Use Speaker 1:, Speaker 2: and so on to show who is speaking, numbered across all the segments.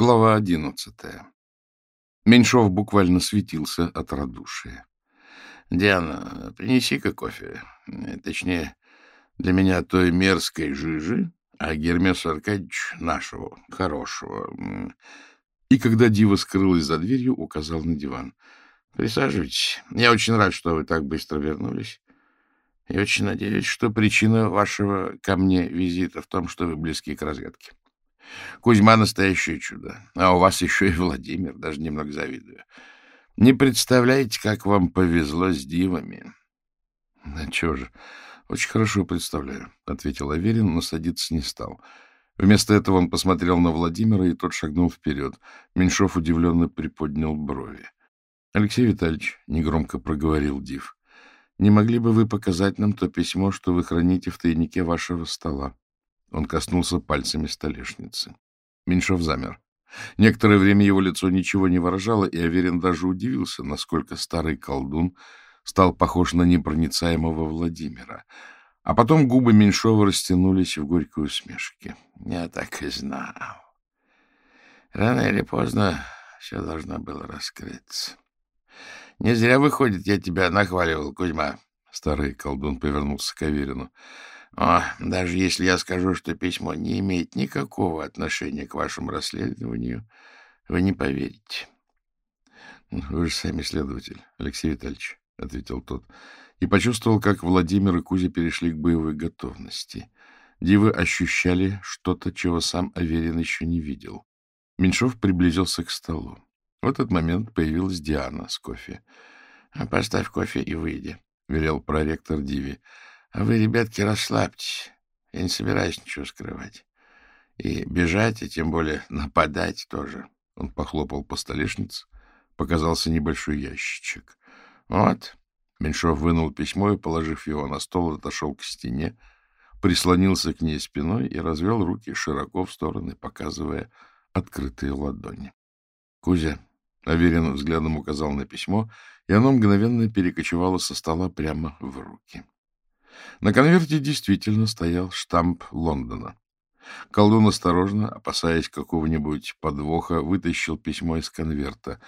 Speaker 1: Глава одиннадцатая. Меньшов буквально светился от радушия. — Диана, принеси-ка кофе. Точнее, для меня той мерзкой жижи, а Гермесу Аркадьевич нашего, хорошего. И когда Дива скрылась за дверью, указал на диван. — Присаживайтесь. Я очень рад, что вы так быстро вернулись. И очень надеюсь, что причина вашего ко мне визита в том, что вы близки к разгадке. Кузьма — настоящее чудо. А у вас еще и Владимир, даже немного завидую. Не представляете, как вам повезло с дивами. — Да чего же, очень хорошо представляю, — ответил Аверин, но садиться не стал. Вместо этого он посмотрел на Владимира, и тот шагнул вперед. Меньшов удивленно приподнял брови. — Алексей Витальевич, — негромко проговорил Див, — не могли бы вы показать нам то письмо, что вы храните в тайнике вашего стола? Он коснулся пальцами столешницы. Меньшов замер. Некоторое время его лицо ничего не выражало, и Аверин даже удивился, насколько старый колдун стал похож на непроницаемого Владимира. А потом губы Меньшова растянулись в горькой усмешке. — Я так и знал. Рано или поздно все должно было раскрыться. Не зря, выходит, я тебя нахваливал, Кузьма. Старый колдун повернулся к Аверину. О, даже если я скажу, что письмо не имеет никакого отношения к вашему расследованию, вы не поверите. — Вы же сами следователь, Алексей Витальевич, — ответил тот, и почувствовал, как Владимир и Кузя перешли к боевой готовности. Дивы ощущали что-то, чего сам Аверин еще не видел. Меньшов приблизился к столу. В этот момент появилась Диана с кофе. — Поставь кофе и выйди, — велел проректор Диви. А вы, ребятки, расслабьтесь. Я не собираюсь ничего скрывать. И бежать, и тем более нападать тоже. Он похлопал по столешнице. Показался небольшой ящичек. Вот. Меньшов вынул письмо и, положив его на стол, отошел к стене, прислонился к ней спиной и развел руки широко в стороны, показывая открытые ладони. Кузя Аверин взглядом указал на письмо, и оно мгновенно перекочевало со стола прямо в руки. На конверте действительно стоял штамп Лондона. Колдун осторожно, опасаясь какого-нибудь подвоха, вытащил письмо из конверта.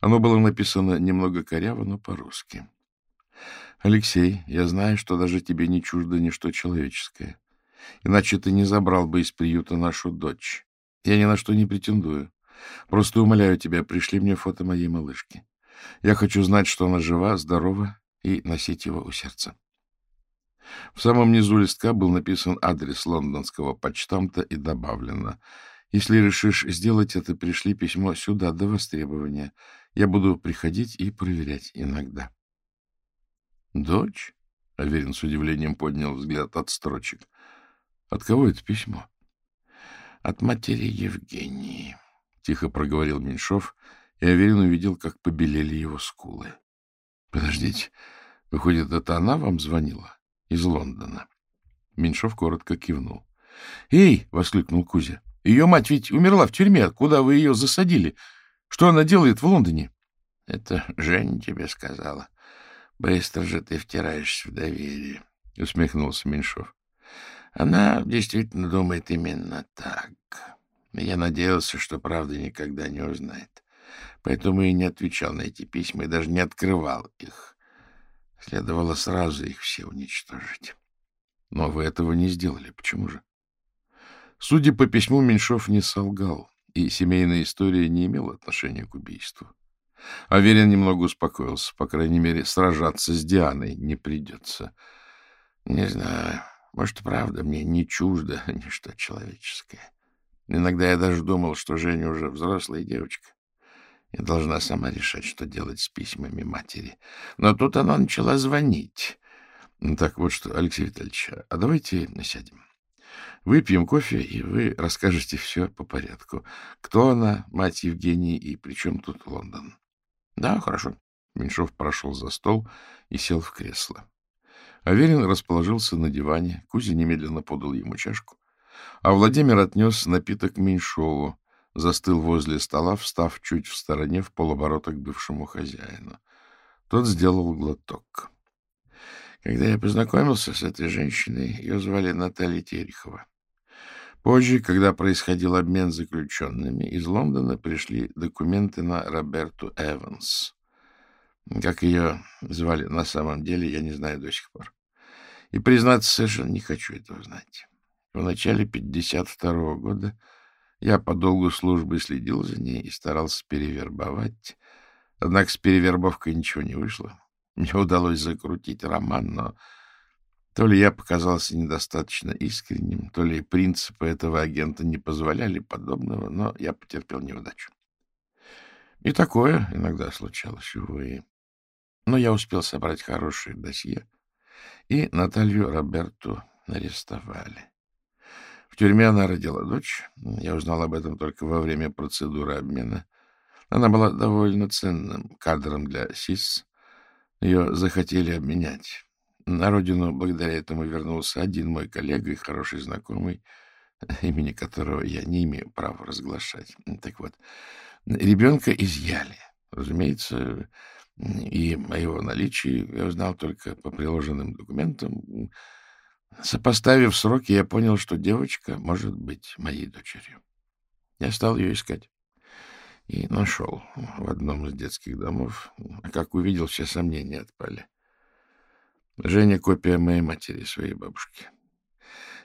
Speaker 1: Оно было написано немного коряво, но по-русски. «Алексей, я знаю, что даже тебе не чуждо ничто человеческое. Иначе ты не забрал бы из приюта нашу дочь. Я ни на что не претендую. Просто умоляю тебя, пришли мне фото моей малышки. Я хочу знать, что она жива, здорова и носить его у сердца. В самом низу листка был написан адрес лондонского почтамта и добавлено «Если решишь сделать это, пришли письмо сюда до востребования. Я буду приходить и проверять иногда». «Дочь?» — Аверин с удивлением поднял взгляд от строчек. «От кого это письмо?» «От матери Евгении», — тихо проговорил Меньшов, и Аверин увидел, как побелели его скулы. «Подождите, выходит, это она вам звонила?» Из Лондона. Меньшов коротко кивнул. — Эй! — воскликнул Кузя. — Ее мать ведь умерла в тюрьме. Куда вы ее засадили? Что она делает в Лондоне? — Это Женя тебе сказала. Быстро же ты втираешься в доверие, — усмехнулся Меньшов. — Она действительно думает именно так. Я надеялся, что правда никогда не узнает. Поэтому и не отвечал на эти письма и даже не открывал их. Следовало сразу их все уничтожить. Но вы этого не сделали. Почему же? Судя по письму, Меньшов не солгал, и семейная история не имела отношения к убийству. Аверин немного успокоился. По крайней мере, сражаться с Дианой не придется. Не знаю, может, правда, мне не чуждо ничто человеческое. Иногда я даже думал, что Женя уже взрослая девочка и должна сама решать, что делать с письмами матери. Но тут она начала звонить. Так вот что, Алексей Витальевич, а давайте сядем. Выпьем кофе, и вы расскажете все по порядку. Кто она, мать Евгении, и при чем тут Лондон? Да, хорошо. Меньшов прошел за стол и сел в кресло. Аверин расположился на диване, Кузя немедленно подал ему чашку, а Владимир отнес напиток Меньшову, застыл возле стола, встав чуть в стороне в полоборота к бывшему хозяину. Тот сделал глоток. Когда я познакомился с этой женщиной, ее звали Наталья Терехова. Позже, когда происходил обмен заключенными, из Лондона пришли документы на Роберту Эванс. Как ее звали на самом деле, я не знаю до сих пор. И, признаться, совершенно не хочу этого знать. В начале 52 -го года я по долгу службы следил за ней и старался перевербовать. Однако с перевербовкой ничего не вышло. Мне удалось закрутить роман, но то ли я показался недостаточно искренним, то ли принципы этого агента не позволяли подобного, но я потерпел неудачу. И такое иногда случалось, увы. Но я успел собрать хорошее досье, и Наталью Роберту арестовали. В тюрьме она родила дочь. Я узнал об этом только во время процедуры обмена. Она была довольно ценным кадром для СИС. Ее захотели обменять. На родину благодаря этому вернулся один мой коллега и хороший знакомый, имени которого я не имею права разглашать. Так вот, ребенка изъяли. Разумеется, и о его наличии я узнал только по приложенным документам. Сопоставив сроки, я понял, что девочка может быть моей дочерью. Я стал ее искать и нашел в одном из детских домов. А как увидел, все сомнения отпали. Женя — копия моей матери, своей бабушки.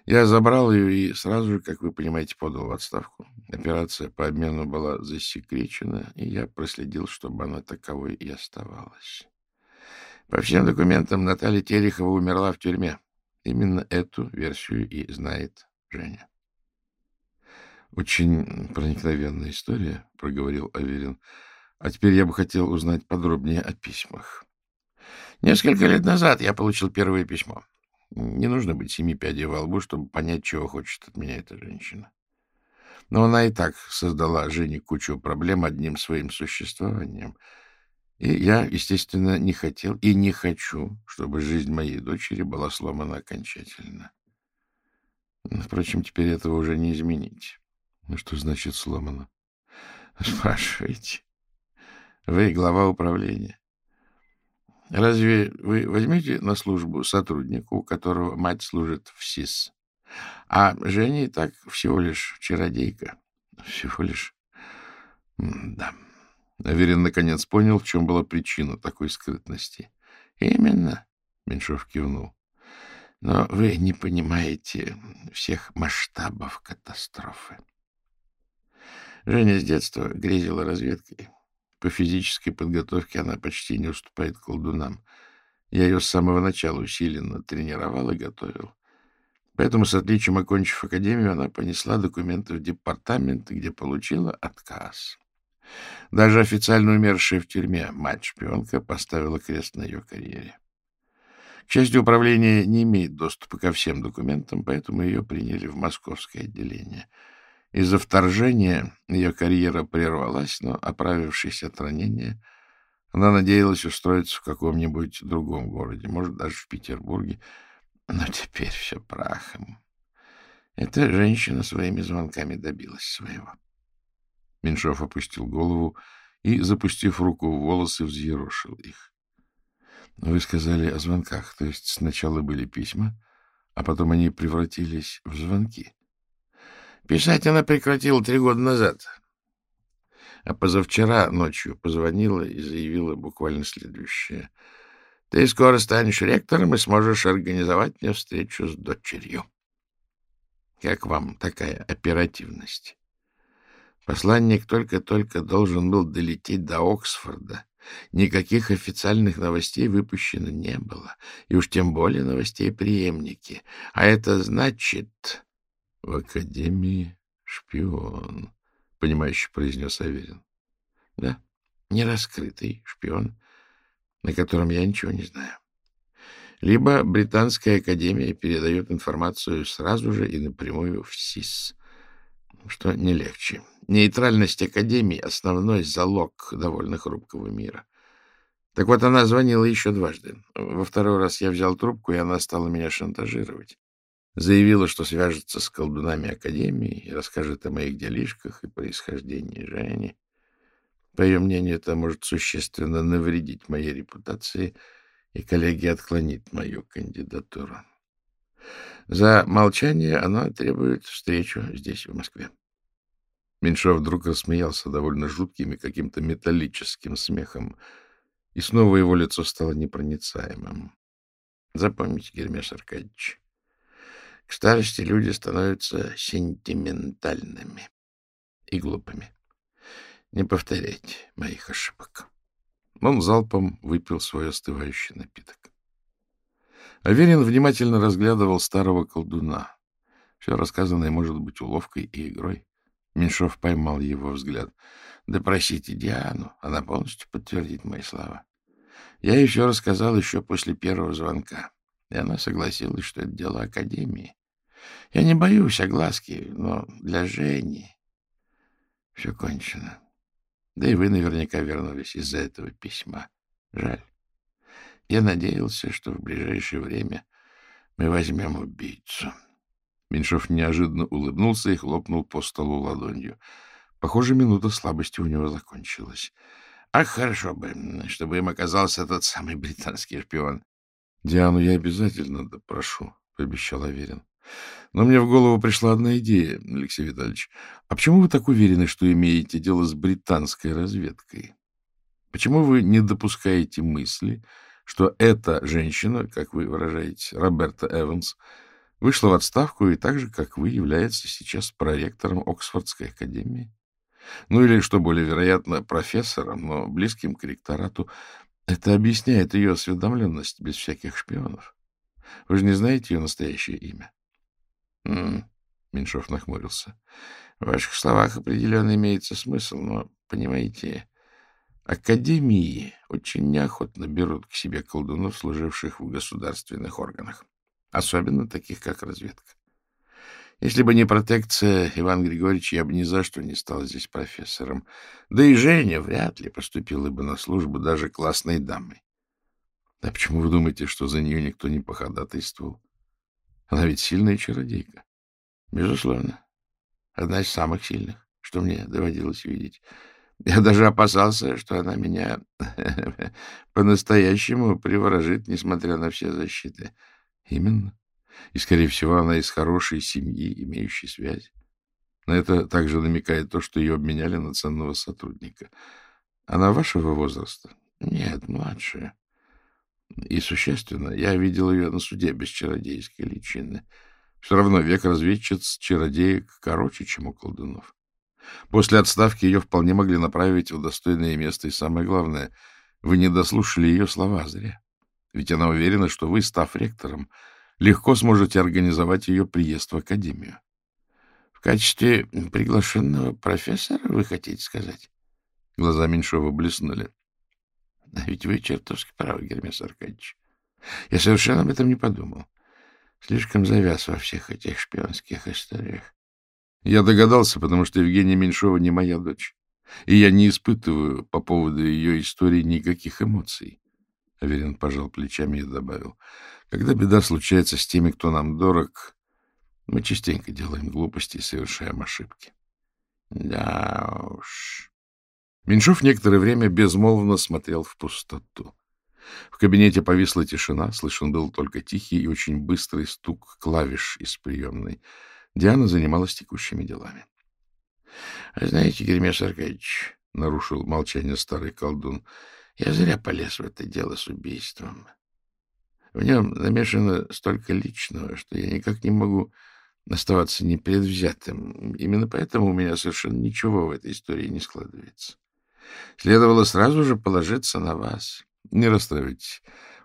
Speaker 1: Я забрал ее и сразу же, как вы понимаете, подал в отставку. Операция по обмену была засекречена, и я проследил, чтобы она таковой и оставалась. По всем документам Наталья Терехова умерла в тюрьме. Именно эту версию и знает Женя. Очень проникновенная история, — проговорил Аверин. А теперь я бы хотел узнать подробнее о письмах. Несколько лет назад я получил первое письмо. Не нужно быть семи пядей во лбу, чтобы понять, чего хочет от меня эта женщина. Но она и так создала Жене кучу проблем одним своим существованием. И я, естественно, не хотел и не хочу, чтобы жизнь моей дочери была сломана окончательно. Впрочем, теперь этого уже не изменить. Ну, что значит сломано? Спрашиваете. Вы глава управления. Разве вы возьмете на службу сотрудника, у которого мать служит в СИС? А Женя и так всего лишь чародейка. Всего лишь... Да. Аверин наконец понял, в чем была причина такой скрытности. Именно, Меньшов кивнул. Но вы не понимаете всех масштабов катастрофы. Женя с детства грезила разведкой. По физической подготовке она почти не уступает колдунам. Я ее с самого начала усиленно тренировал и готовил. Поэтому, с отличием окончив академию, она понесла документы в департамент, где получила отказ. Даже официально умершая в тюрьме мать-шпионка поставила крест на ее карьере. К счастью, управление не имеет доступа ко всем документам, поэтому ее приняли в московское отделение — из-за вторжения ее карьера прервалась, но, оправившись от ранения, она надеялась устроиться в каком-нибудь другом городе, может, даже в Петербурге. Но теперь все прахом. Эта женщина своими звонками добилась своего. Меньшов опустил голову и, запустив руку в волосы, взъерошил их. — Вы сказали о звонках, то есть сначала были письма, а потом они превратились в звонки. Писать она прекратила три года назад. А позавчера ночью позвонила и заявила буквально следующее. Ты скоро станешь ректором и сможешь организовать мне встречу с дочерью. Как вам такая оперативность? Посланник только-только должен был долететь до Оксфорда. Никаких официальных новостей выпущено не было, и уж тем более новостей преемники. А это значит... — В академии шпион, — понимающе произнес Аверин. — Да, нераскрытый шпион, на котором я ничего не знаю. Либо Британская академия передает информацию сразу же и напрямую в СИС, что не легче. Нейтральность академии — основной залог довольно хрупкого мира. Так вот, она звонила еще дважды. Во второй раз я взял трубку, и она стала меня шантажировать. Заявила, что свяжется с колдунами Академии и расскажет о моих делишках и происхождении Жени. По ее мнению, это может существенно навредить моей репутации, и коллеги отклонит мою кандидатуру. За молчание оно требует встречу здесь, в Москве. Меньшов вдруг рассмеялся довольно жутким и каким-то металлическим смехом, и снова его лицо стало непроницаемым. Запомните, Гермес Аркадьевич, к старости люди становятся сентиментальными и глупыми. Не повторяйте моих ошибок. Он залпом выпил свой остывающий напиток. Аверин внимательно разглядывал старого колдуна. Все рассказанное может быть уловкой и игрой. Меньшов поймал его взгляд. — Допросите Диану, она полностью подтвердит мои слова. Я еще рассказал еще после первого звонка, и она согласилась, что это дело Академии. Я не боюсь огласки, но для Жени все кончено. Да и вы наверняка вернулись из-за этого письма. Жаль. Я надеялся, что в ближайшее время мы возьмем убийцу. Меньшов неожиданно улыбнулся и хлопнул по столу ладонью. Похоже, минута слабости у него закончилась. Ах, хорошо бы, чтобы им оказался тот самый британский шпион. — Диану я обязательно допрошу, — пообещал Аверин. Но мне в голову пришла одна идея, Алексей Витальевич. А почему вы так уверены, что имеете дело с британской разведкой? Почему вы не допускаете мысли, что эта женщина, как вы выражаете, Роберта Эванс, вышла в отставку и так же, как вы, является сейчас проректором Оксфордской академии? Ну или, что более вероятно, профессором, но близким к ректорату. Это объясняет ее осведомленность без всяких шпионов. Вы же не знаете ее настоящее имя? М Меньшов нахмурился. — В ваших словах определенно имеется смысл, но, понимаете, академии очень неохотно берут к себе колдунов, служивших в государственных органах, особенно таких, как разведка. Если бы не протекция Иван Григорьевич, я бы ни за что не стал здесь профессором. Да и Женя вряд ли поступила бы на службу даже классной дамой. А почему вы думаете, что за нее никто не походатайствовал? Она ведь сильная чародейка. Безусловно. Одна из самых сильных, что мне доводилось видеть. Я даже опасался, что она меня по-настоящему приворожит, несмотря на все защиты. Именно. И, скорее всего, она из хорошей семьи, имеющей связь. На это также намекает то, что ее обменяли на ценного сотрудника. Она вашего возраста? Нет, младшая. И существенно, я видел ее на суде без чародейской личины. Все равно век разведчиц чародеек короче, чем у колдунов. После отставки ее вполне могли направить в достойное место, и самое главное, вы не дослушали ее слова зря. Ведь она уверена, что вы, став ректором, легко сможете организовать ее приезд в академию. — В качестве приглашенного профессора, вы хотите сказать? Глаза Меньшова блеснули. А ведь вы чертовски правы, Гермес Аркадьевич. Я совершенно об этом не подумал. Слишком завяз во всех этих шпионских историях. Я догадался, потому что Евгения Меньшова не моя дочь. И я не испытываю по поводу ее истории никаких эмоций. Аверин пожал плечами и добавил. Когда беда случается с теми, кто нам дорог, мы частенько делаем глупости и совершаем ошибки. Да уж. Меньшов некоторое время безмолвно смотрел в пустоту. В кабинете повисла тишина, слышен был только тихий и очень быстрый стук клавиш из приемной. Диана занималась текущими делами. — А знаете, Гермес Аркадьевич, — нарушил молчание старый колдун, — я зря полез в это дело с убийством. В нем намешано столько личного, что я никак не могу оставаться непредвзятым. Именно поэтому у меня совершенно ничего в этой истории не складывается. Следовало сразу же положиться на вас. Не расстраивайтесь,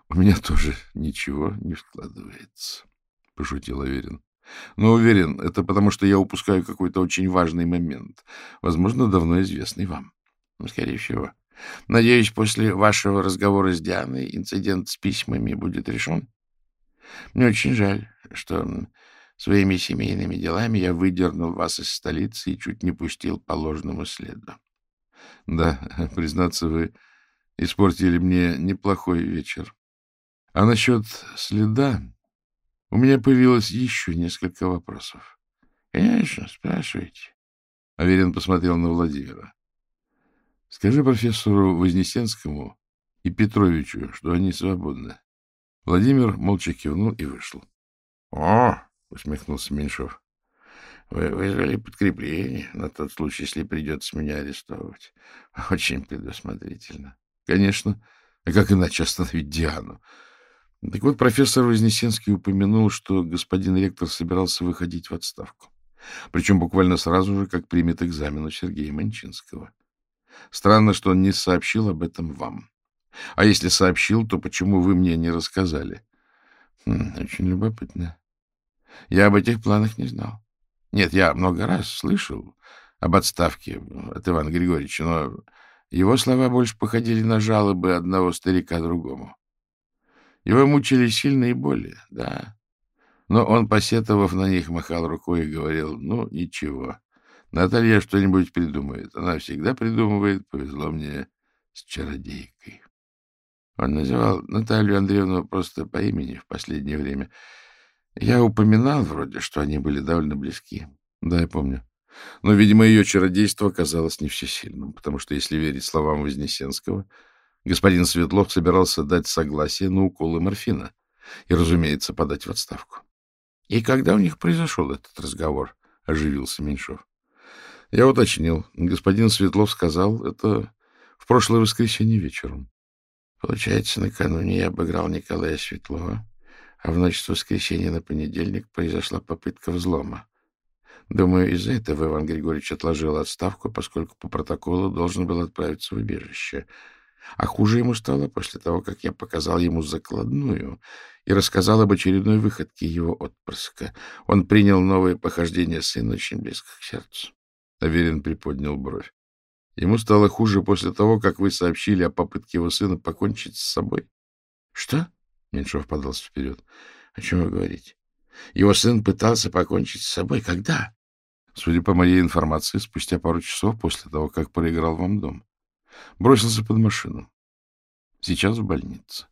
Speaker 1: у меня тоже ничего не складывается, — пошутил Аверин. Но уверен, это потому, что я упускаю какой-то очень важный момент, возможно, давно известный вам. Ну, скорее всего. Надеюсь, после вашего разговора с Дианой инцидент с письмами будет решен. Мне очень жаль, что своими семейными делами я выдернул вас из столицы и чуть не пустил по ложному следу. Да, признаться, вы испортили мне неплохой вечер. А насчет следа у меня появилось еще несколько вопросов. — Конечно, спрашивайте. Аверин посмотрел на Владимира. — Скажи профессору Вознесенскому и Петровичу, что они свободны. Владимир молча кивнул и вышел. О, усмехнулся Меньшов. Вы вызвали подкрепление на тот случай, если придется меня арестовывать. Очень предусмотрительно. Конечно. А как иначе остановить Диану? Так вот, профессор Вознесенский упомянул, что господин ректор собирался выходить в отставку. Причем буквально сразу же, как примет экзамен у Сергея Манчинского. Странно, что он не сообщил об этом вам. А если сообщил, то почему вы мне не рассказали? Хм, очень любопытно. Я об этих планах не знал. Нет, я много раз слышал об отставке от Ивана Григорьевича, но его слова больше походили на жалобы одного старика другому. Его мучили сильные боли, да. Но он, посетовав на них, махал рукой и говорил, ну, ничего, Наталья что-нибудь придумает. Она всегда придумывает, повезло мне с чародейкой. Он называл Наталью Андреевну просто по имени в последнее время — я упоминал вроде, что они были довольно близки. Да, я помню. Но, видимо, ее чародейство оказалось не всесильным, потому что, если верить словам Вознесенского, господин Светлов собирался дать согласие на уколы морфина и, разумеется, подать в отставку. — И когда у них произошел этот разговор? — оживился Меньшов. Я уточнил. Господин Светлов сказал, это в прошлое воскресенье вечером. Получается, накануне я обыграл Николая Светлова а в ночь с воскресенья на понедельник произошла попытка взлома. Думаю, из-за этого Иван Григорьевич отложил отставку, поскольку по протоколу должен был отправиться в убежище. А хуже ему стало после того, как я показал ему закладную и рассказал об очередной выходке его отпрыска. Он принял новое похождение сына очень близко к сердцу. Аверин приподнял бровь. Ему стало хуже после того, как вы сообщили о попытке его сына покончить с собой. — Что? Меньшов подался вперед. — О чем вы говорите? Его сын пытался покончить с собой. Когда? Судя по моей информации, спустя пару часов после того, как проиграл вам дом. Бросился под машину. Сейчас в больнице.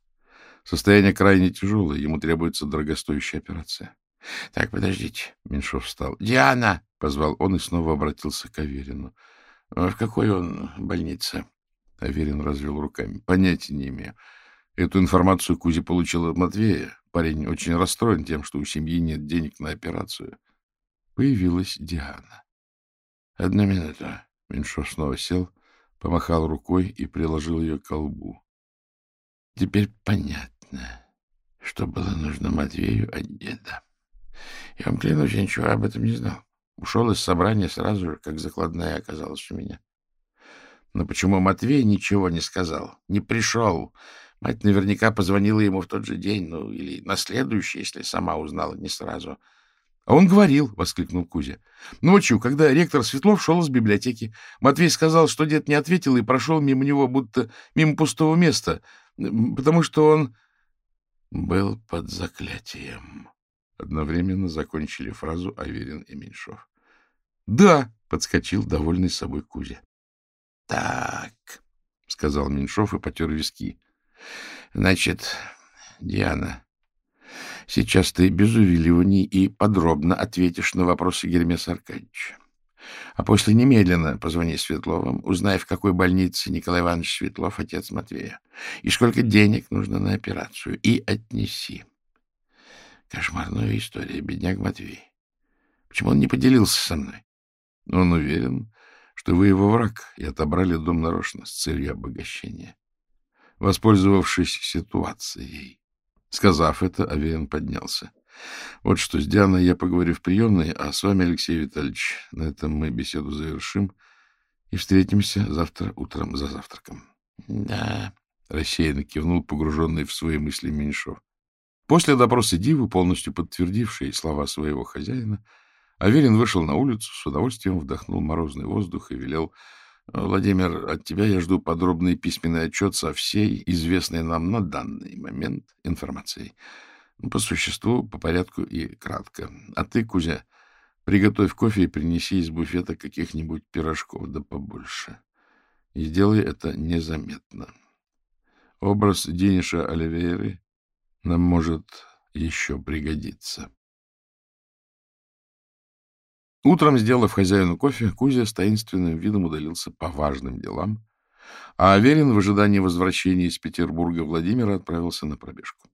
Speaker 1: Состояние крайне тяжелое, ему требуется дорогостоящая операция. — Так, подождите. Меньшов встал. — Диана! — позвал он и снова обратился к Аверину. — В какой он больнице? Аверин развел руками. — Понятия не имею. Эту информацию Кузи получил от Матвея. Парень очень расстроен тем, что у семьи нет денег на операцию. Появилась Диана. — Одну минуту. Меньшов снова сел, помахал рукой и приложил ее к колбу. — Теперь понятно, что было нужно Матвею от деда. Я вам клянусь, я ничего об этом не знал. Ушел из собрания сразу же, как закладная оказалась у меня. Но почему Матвей ничего не сказал? Не пришел? Мать наверняка позвонила ему в тот же день, ну, или на следующий, если сама узнала не сразу. — А он говорил, — воскликнул Кузя. Ночью, когда ректор Светлов шел из библиотеки, Матвей сказал, что дед не ответил и прошел мимо него, будто мимо пустого места, потому что он был под заклятием. Одновременно закончили фразу Аверин и Меньшов. — Да, — подскочил довольный собой Кузя. — Так, — сказал Меньшов и потер виски. Значит, Диана, сейчас ты без увиливаний и подробно ответишь на вопросы Гермеса Аркадьевича. А после немедленно позвони Светловым, узнай, в какой больнице Николай Иванович Светлов, отец Матвея, и сколько денег нужно на операцию, и отнеси. Кошмарная история, бедняк Матвей. Почему он не поделился со мной? Он уверен, что вы его враг, и отобрали дом нарочно с целью обогащения воспользовавшись ситуацией. Сказав это, Аверин поднялся. — Вот что, с Дианой я поговорю в приемной, а с вами, Алексей Витальевич, на этом мы беседу завершим и встретимся завтра утром за завтраком. — Да, — рассеянно кивнул погруженный в свои мысли Меньшов. После допроса Дивы, полностью подтвердившей слова своего хозяина, Аверин вышел на улицу, с удовольствием вдохнул морозный воздух и велел Владимир, от тебя я жду подробный письменный отчет со всей известной нам на данный момент информацией. По существу, по порядку и кратко. А ты, Кузя, приготовь кофе и принеси из буфета каких-нибудь пирожков, да побольше. И сделай это незаметно. Образ Дениша Оливейры нам может еще пригодиться. Утром, сделав хозяину кофе, Кузя с таинственным видом удалился по важным делам, а Аверин в ожидании возвращения из Петербурга Владимира отправился на пробежку.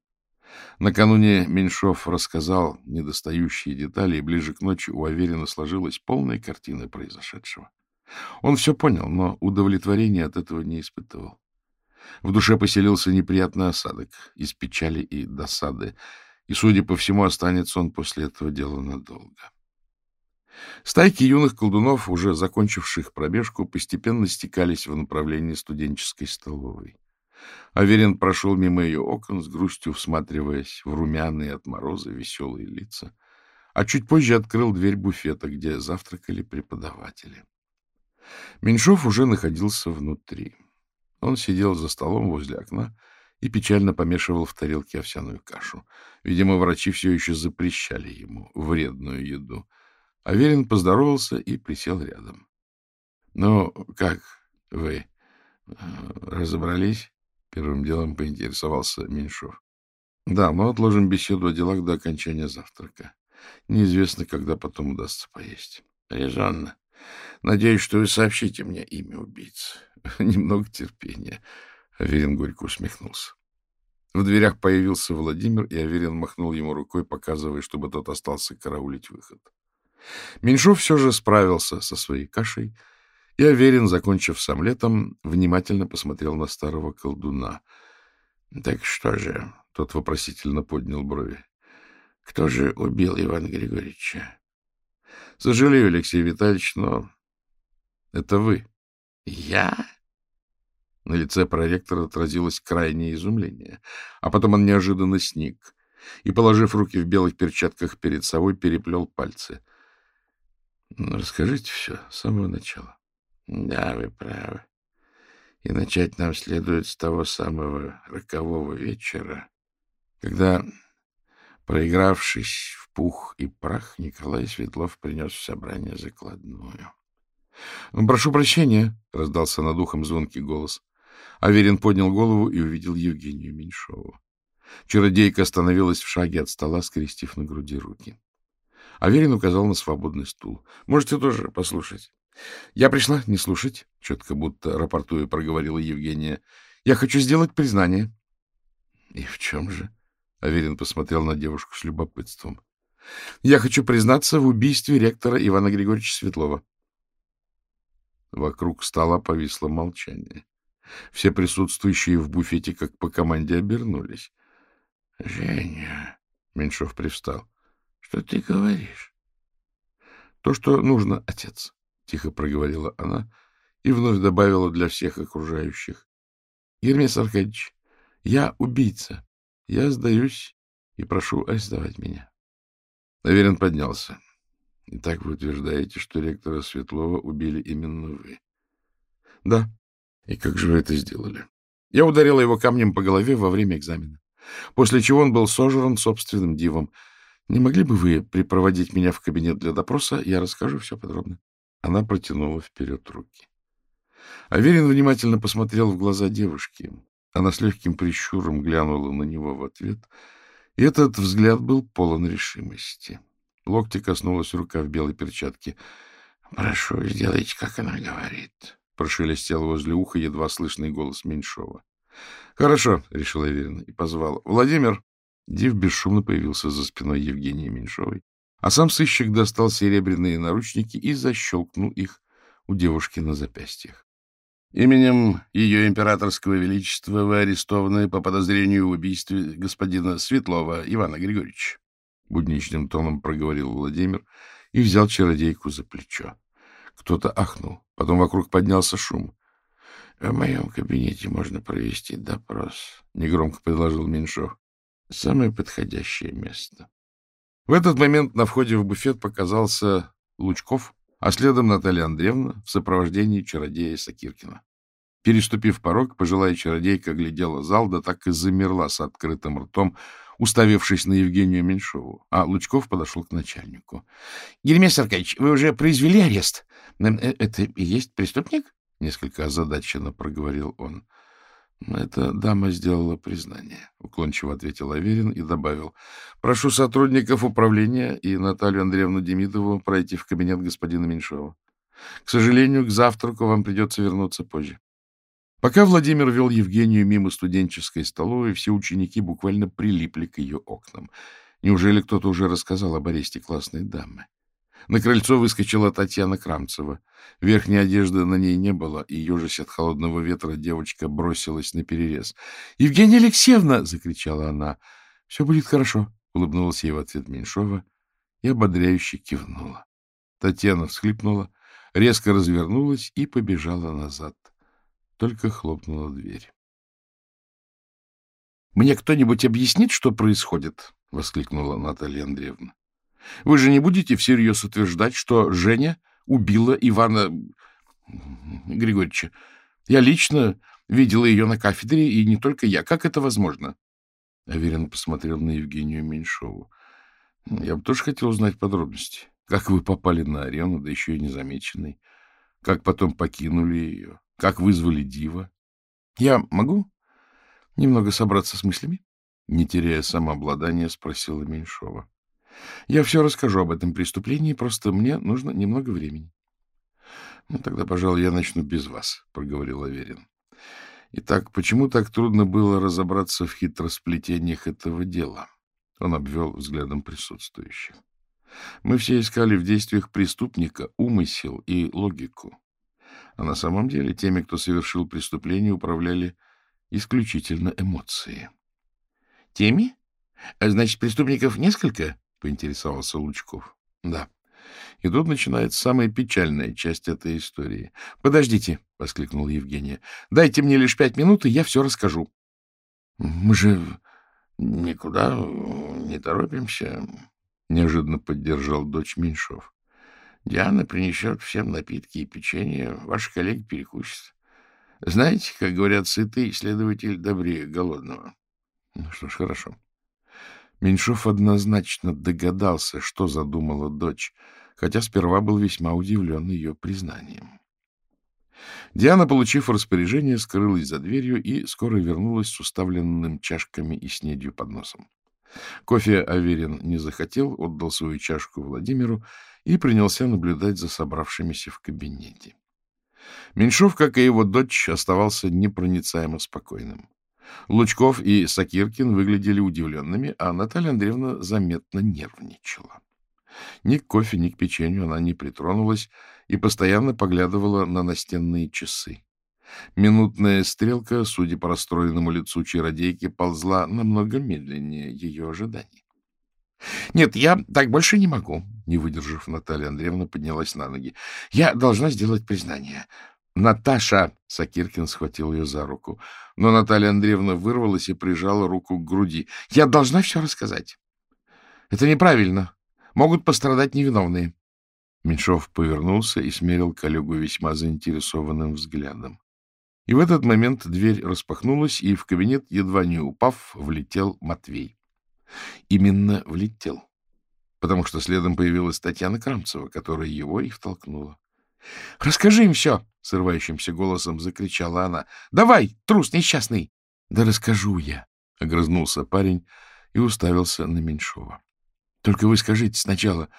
Speaker 1: Накануне Меньшов рассказал недостающие детали, и ближе к ночи у Аверина сложилась полная картина произошедшего. Он все понял, но удовлетворения от этого не испытывал. В душе поселился неприятный осадок из печали и досады, и, судя по всему, останется он после этого дела надолго. Стайки юных колдунов, уже закончивших пробежку, постепенно стекались в направлении студенческой столовой. Аверин прошел мимо ее окон, с грустью всматриваясь в румяные от мороза веселые лица, а чуть позже открыл дверь буфета, где завтракали преподаватели. Меньшов уже находился внутри. Он сидел за столом возле окна и печально помешивал в тарелке овсяную кашу. Видимо, врачи все еще запрещали ему вредную еду. Аверин поздоровался и присел рядом. — Ну, как вы? Э, разобрались? — первым делом поинтересовался Меньшов. — Да, мы отложим беседу о делах до окончания завтрака. Неизвестно, когда потом удастся поесть. — Резонно. Надеюсь, что вы сообщите мне имя убийцы. Немного терпения. Аверин горько усмехнулся. В дверях появился Владимир, и Аверин махнул ему рукой, показывая, чтобы тот остался караулить выход. Меньшов все же справился со своей кашей, и Аверин, закончив с омлетом, внимательно посмотрел на старого колдуна. — Так что же? — тот вопросительно поднял брови. — Кто же убил Ивана Григорьевича? — Сожалею, Алексей Витальевич, но это вы. — Я? На лице проректора отразилось крайнее изумление, а потом он неожиданно сник и, положив руки в белых перчатках перед собой, переплел пальцы. Расскажите все с самого начала. — Да, вы правы. И начать нам следует с того самого рокового вечера, когда, проигравшись в пух и прах, Николай Светлов принес в собрание закладную. — Прошу прощения, — раздался над ухом звонкий голос. Аверин поднял голову и увидел Евгению Меньшову. Чародейка остановилась в шаге от стола, скрестив на груди руки. Аверин указал на свободный стул. — Можете тоже послушать. — Я пришла не слушать, — четко будто рапортуя проговорила Евгения. — Я хочу сделать признание. — И в чем же? — Аверин посмотрел на девушку с любопытством. — Я хочу признаться в убийстве ректора Ивана Григорьевича Светлова. Вокруг стола повисло молчание. Все присутствующие в буфете, как по команде, обернулись. — Женя, — Меньшов привстал, — что ты говоришь? — То, что нужно, отец, — тихо проговорила она и вновь добавила для всех окружающих. — Ермес Аркадьевич, я убийца. Я сдаюсь и прошу арестовать меня. Аверин поднялся. — Итак, вы утверждаете, что ректора Светлова убили именно вы? — Да. — И как же вы это сделали? Я ударила его камнем по голове во время экзамена, после чего он был сожран собственным дивом. Не могли бы вы припроводить меня в кабинет для допроса? Я расскажу все подробно. Она протянула вперед руки. Аверин внимательно посмотрел в глаза девушки. Она с легким прищуром глянула на него в ответ, и этот взгляд был полон решимости. — Локти коснулась рука в белой перчатке. — Прошу, сделайте, как она говорит. Прошелестел возле уха едва слышный голос Меньшова. — Хорошо, — решил Аверин и позвал. — Владимир! Див бесшумно появился за спиной Евгении Меньшовой, а сам сыщик достал серебряные наручники и защелкнул их у девушки на запястьях. Именем ее императорского величества вы арестованы по подозрению в убийстве господина Светлова Ивана Григорьевича. — будничным тоном проговорил Владимир и взял чародейку за плечо. Кто-то ахнул. Потом вокруг поднялся шум. — В моем кабинете можно провести допрос, — негромко предложил Меньшов. — Самое подходящее место. В этот момент на входе в буфет показался Лучков, а следом Наталья Андреевна в сопровождении чародея Сакиркина. Переступив порог, пожилая чародейка глядела зал, да так и замерла с открытым ртом, уставившись на Евгению Меньшову, а Лучков подошел к начальнику. — Еремей Аркадьевич, вы уже произвели арест? Э, это и есть преступник? — несколько озадаченно проговорил он. — Эта дама сделала признание, — уклончиво ответил Аверин и добавил. — Прошу сотрудников управления и Наталью Андреевну Демидову пройти в кабинет господина Меньшова. К сожалению, к завтраку вам придется вернуться позже. Пока Владимир вел Евгению мимо студенческой столовой, все ученики буквально прилипли к ее окнам. Неужели кто-то уже рассказал об аресте классной дамы? На крыльцо выскочила Татьяна Крамцева. Верхней одежды на ней не было, и, ежась от холодного ветра, девочка бросилась на перерез. Евгения Алексеевна! — закричала она. — Все будет хорошо, — улыбнулась ей в ответ Меньшова и ободряюще кивнула. Татьяна всхлипнула, резко развернулась и побежала назад. Только хлопнула дверь. — Мне кто-нибудь объяснит, что происходит? — воскликнула Наталья Андреевна. — Вы же не будете всерьез утверждать, что Женя убила Ивана Григорьевича? Я лично видела ее на кафедре, и не только я. Как это возможно? Аверин посмотрел на Евгению Меньшову. — Я бы тоже хотел узнать подробности. Как вы попали на арену, да еще и незамеченной? Как потом покинули ее? Как вызвали Дива? Я могу немного собраться с мыслями? Не теряя самообладания, спросила Меньшова. Я все расскажу об этом преступлении, просто мне нужно немного времени. — Ну, тогда, пожалуй, я начну без вас, — проговорил Аверин. — Итак, почему так трудно было разобраться в хитросплетениях этого дела? Он обвел взглядом присутствующих. Мы все искали в действиях преступника умысел и логику. А на самом деле теми, кто совершил преступление, управляли исключительно эмоции. — Теми? А значит, преступников несколько? — поинтересовался Лучков. — Да. И тут начинается самая печальная часть этой истории. — Подождите, — воскликнула Евгения. — Дайте мне лишь пять минут, и я все расскажу. — Мы же никуда не торопимся, — неожиданно поддержал дочь Меньшов. — Диана принесет всем напитки и печенье, ваши коллеги перекусят. Знаете, как говорят, сытый следователь добрее голодного. Ну что ж, хорошо. Меньшов однозначно догадался, что задумала дочь, хотя сперва был весьма удивлен ее признанием. Диана, получив распоряжение, скрылась за дверью и скоро вернулась с уставленным чашками и снедью под носом. Кофе Аверин не захотел, отдал свою чашку Владимиру и принялся наблюдать за собравшимися в кабинете. Меньшов, как и его дочь, оставался непроницаемо спокойным. Лучков и Сакиркин выглядели удивленными, а Наталья Андреевна заметно нервничала. Ни к кофе, ни к печенью она не притронулась и постоянно поглядывала на настенные часы. Минутная стрелка, судя по расстроенному лицу чародейки, ползла намного медленнее ее ожиданий. — Нет, я так больше не могу, — не выдержав, Наталья Андреевна поднялась на ноги. — Я должна сделать признание. — Наташа! — Сакиркин схватил ее за руку. Но Наталья Андреевна вырвалась и прижала руку к груди. — Я должна все рассказать. — Это неправильно. Могут пострадать невиновные. Меньшов повернулся и смерил коллегу весьма заинтересованным взглядом. И в этот момент дверь распахнулась, и в кабинет, едва не упав, влетел Матвей. Именно влетел, потому что следом появилась Татьяна Крамцева, которая его и втолкнула. — Расскажи им все! — срывающимся голосом закричала она. — Давай, трус несчастный! — Да расскажу я! — огрызнулся парень и уставился на Меньшова. — Только вы скажите сначала,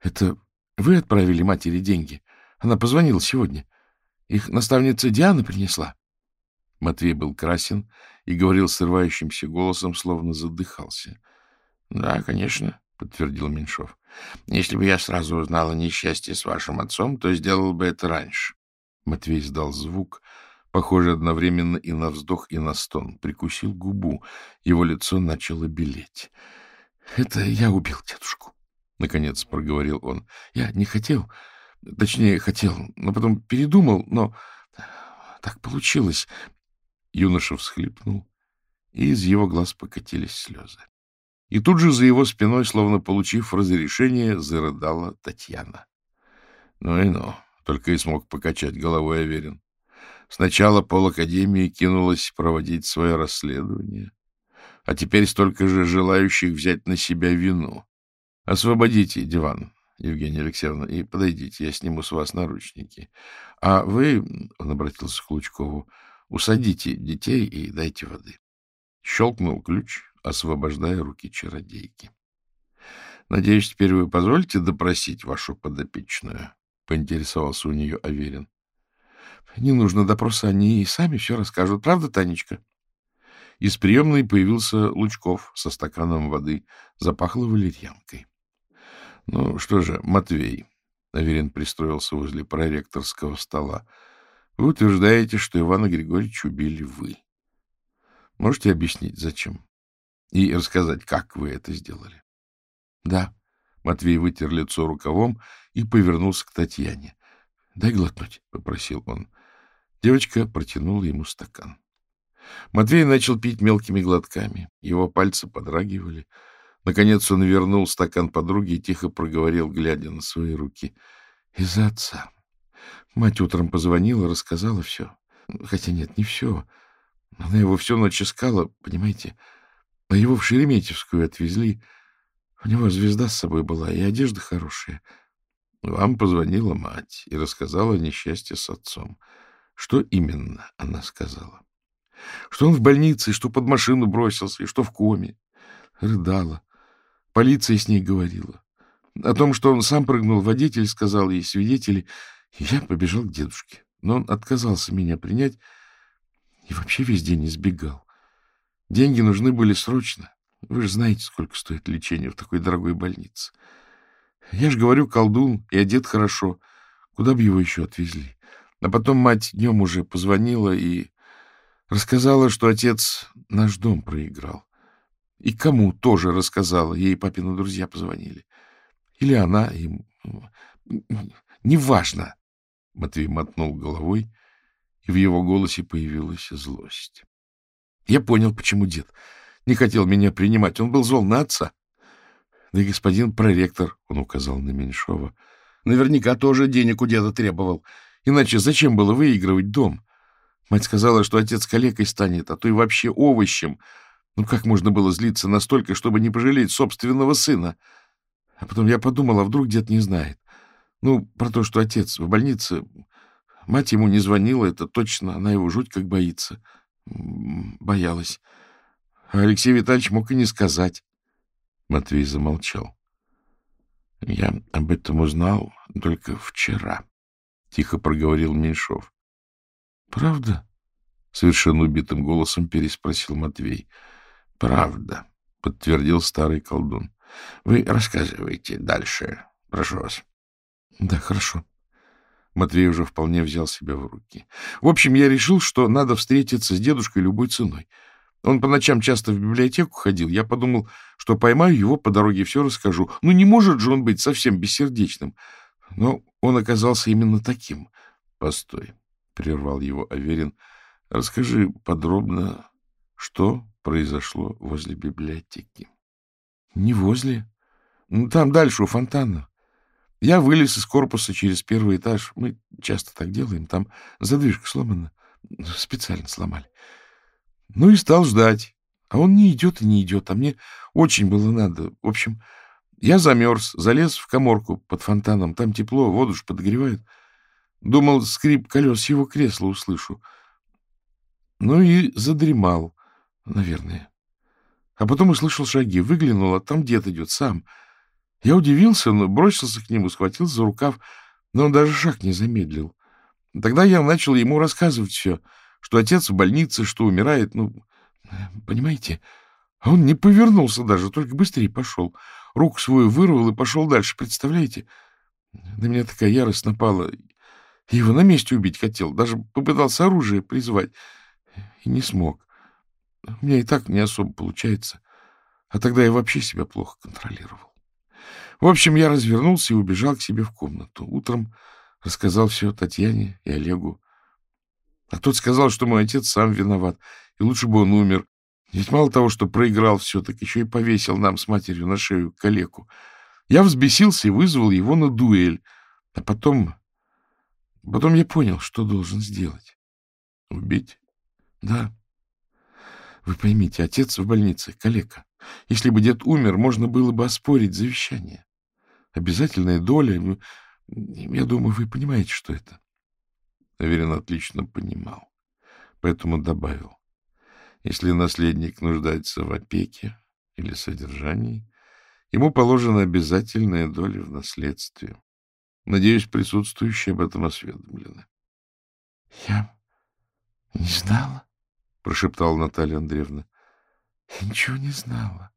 Speaker 1: это вы отправили матери деньги? Она позвонила сегодня. Их наставница Диана принесла. Матвей был красен и говорил срывающимся голосом, словно задыхался. — Да, конечно, — подтвердил Меньшов. — Если бы я сразу узнал о несчастье с вашим отцом, то сделал бы это раньше. Матвей сдал звук, похожий одновременно и на вздох, и на стон. Прикусил губу. Его лицо начало белеть. — Это я убил дедушку, — наконец проговорил он. — Я не хотел, Точнее, хотел, но потом передумал, но так получилось. Юноша всхлипнул, и из его глаз покатились слезы. И тут же за его спиной, словно получив разрешение, зарыдала Татьяна. Ну и ну, только и смог покачать головой Аверин. Сначала полакадемии кинулась проводить свое расследование, а теперь столько же желающих взять на себя вину. Освободите диван, Евгения Алексеевна, и подойдите, я сниму с вас наручники. А вы, — он обратился к Лучкову, — усадите детей и дайте воды. Щелкнул ключ, освобождая руки чародейки. — Надеюсь, теперь вы позволите допросить вашу подопечную? — поинтересовался у нее Аверин.
Speaker 2: Не нужно допроса, они и сами все расскажут. Правда, Танечка? Из приемной появился Лучков со стаканом воды. Запахло валерьянкой.
Speaker 1: — Ну что же, Матвей, — Аверин пристроился возле проректорского стола, — вы утверждаете, что Ивана Григорьевича убили вы. Можете объяснить, зачем? И рассказать, как вы это сделали?
Speaker 2: — Да. Матвей вытер лицо рукавом и повернулся к Татьяне. — Дай глотнуть, — попросил он. Девочка протянула ему стакан. Матвей начал пить мелкими глотками. Его пальцы подрагивали. Наконец он вернул стакан подруге и тихо проговорил, глядя на свои руки. — Из-за отца. Мать утром позвонила, рассказала все. Хотя нет, не все. Она его всю ночь искала, понимаете. А его в Шереметьевскую отвезли. У него звезда с собой была и одежда хорошая.
Speaker 1: Вам позвонила мать и рассказала о несчастье с отцом. Что именно она сказала?
Speaker 2: Что он в больнице, что под машину бросился, и что в коме. Рыдала. Полиция с ней говорила. О том, что он сам прыгнул, водитель сказал ей, свидетели. я побежал к дедушке. Но он отказался меня принять и вообще весь день избегал. Деньги нужны были срочно. Вы же знаете, сколько стоит лечение в такой дорогой больнице. Я же говорю, колдун и одет хорошо. Куда бы его еще отвезли? А потом мать днем уже позвонила и рассказала, что отец наш дом проиграл. И кому тоже рассказала. Ей папины друзья позвонили. Или она им... Неважно. Матвей мотнул головой, и в его голосе появилась злость. Я понял, почему дед не хотел меня принимать. Он был зол на отца. Да и господин проректор, он указал на Меньшова, наверняка тоже денег у деда требовал. Иначе зачем было выигрывать дом? Мать сказала, что отец калекой станет, а то и вообще овощем. Ну как можно было злиться настолько, чтобы не пожалеть собственного сына? А потом я подумала, а вдруг дед не знает. Ну, про то, что отец в больнице... Мать ему не звонила, это точно, она его жуть как боится. Боялась. А Алексей Витальевич мог и не сказать.
Speaker 1: Матвей замолчал. Я об этом узнал только вчера, — тихо проговорил Меньшов.
Speaker 2: — Правда? — совершенно убитым голосом переспросил Матвей.
Speaker 1: — Правда, — подтвердил старый колдун. — Вы рассказывайте дальше. Прошу вас.
Speaker 2: — Да, хорошо. Матвей уже вполне взял себя в руки. В общем, я решил, что надо встретиться с дедушкой любой ценой. Он по ночам часто в библиотеку ходил. Я подумал, что поймаю его по дороге все расскажу. Ну, не может же он быть совсем бессердечным. Но он оказался именно таким.
Speaker 1: — Постой, — прервал его Аверин. — Расскажи подробно, что произошло возле библиотеки.
Speaker 2: — Не возле. Ну, там дальше, у фонтана. Я вылез из корпуса через первый этаж. Мы часто так делаем. Там задвижка сломана. Специально сломали. Ну и стал ждать. А он не идет и не идет. А мне очень было надо. В общем, я замерз, залез в коморку под фонтаном. Там тепло, воду ж подогревают. Думал, скрип колес его кресла услышу. Ну и задремал, наверное. А потом услышал шаги, выглянул, а там дед идет сам. Я удивился, но бросился к нему, схватил за рукав, но он даже шаг не замедлил. Тогда я начал ему рассказывать все, что отец в больнице, что умирает, ну, понимаете? А он не повернулся даже, только быстрее пошел. Руку свою вырвал и пошел дальше, представляете? На меня такая ярость напала. Я его на месте убить хотел, даже попытался оружие призвать. И не смог. У меня и так не особо получается. А тогда я вообще себя плохо контролировал. В общем, я развернулся и убежал к себе в комнату. Утром рассказал все Татьяне и Олегу. А тот сказал, что мой отец сам виноват, и лучше бы он умер. Ведь мало того, что проиграл все, так еще и повесил нам с матерью на шею калеку. Я взбесился и вызвал его на дуэль. А потом... Потом я понял, что должен сделать.
Speaker 1: Убить?
Speaker 2: Да. Вы поймите, отец в больнице, калека. Если бы дед умер, можно было бы оспорить завещание. Обязательная доля. Я думаю, вы понимаете, что это.
Speaker 1: Аверин отлично понимал, поэтому добавил. Если наследник нуждается в опеке или содержании, ему положена обязательная доля в наследстве. Надеюсь, присутствующие об этом осведомлены.
Speaker 2: — Я не знала, — прошептала Наталья Андреевна. — Я ничего не знала.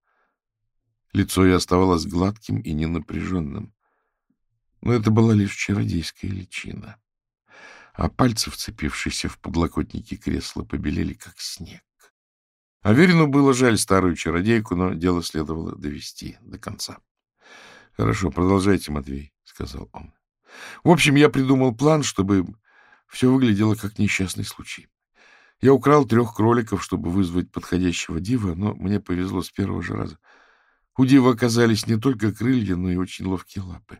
Speaker 2: Лицо ее оставалось гладким и ненапряженным. Но это была лишь чародейская личина. А пальцы, вцепившиеся в подлокотники кресла, побелели, как снег. Аверину было жаль старую чародейку, но дело следовало довести до конца. — Хорошо, продолжайте, Матвей, — сказал он. — В общем, я придумал план, чтобы все выглядело как несчастный случай. Я украл трех кроликов, чтобы вызвать подходящего дива, но мне повезло с первого же раза. У дива оказались не только крылья, но и очень ловкие лапы.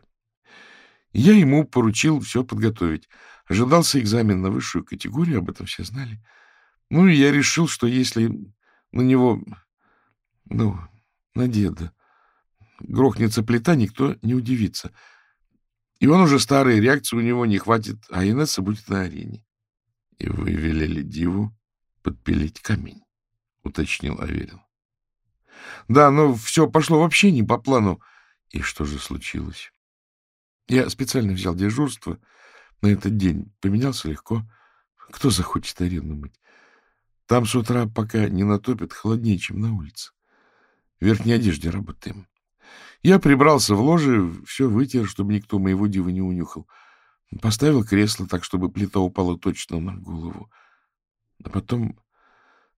Speaker 2: Я ему поручил все подготовить. Ожидался экзамен на высшую категорию, об этом все знали. Ну, и я решил, что если на него, ну, на деда, грохнется плита, никто не удивится. И он уже старый, реакции у него не хватит, а Инесса будет на арене. — И вы велели Диву подпилить камень, — уточнил Аверин. — Да, но все пошло вообще не по плану. И что же случилось? Я специально взял дежурство на этот день. Поменялся легко. Кто захочет арену мыть? Там с утра, пока не натопит, холоднее, чем на улице. В верхней одежде работаем. Я прибрался в ложе, все вытер, чтобы никто моего дива не унюхал. Поставил кресло так, чтобы плита упала точно на голову. А потом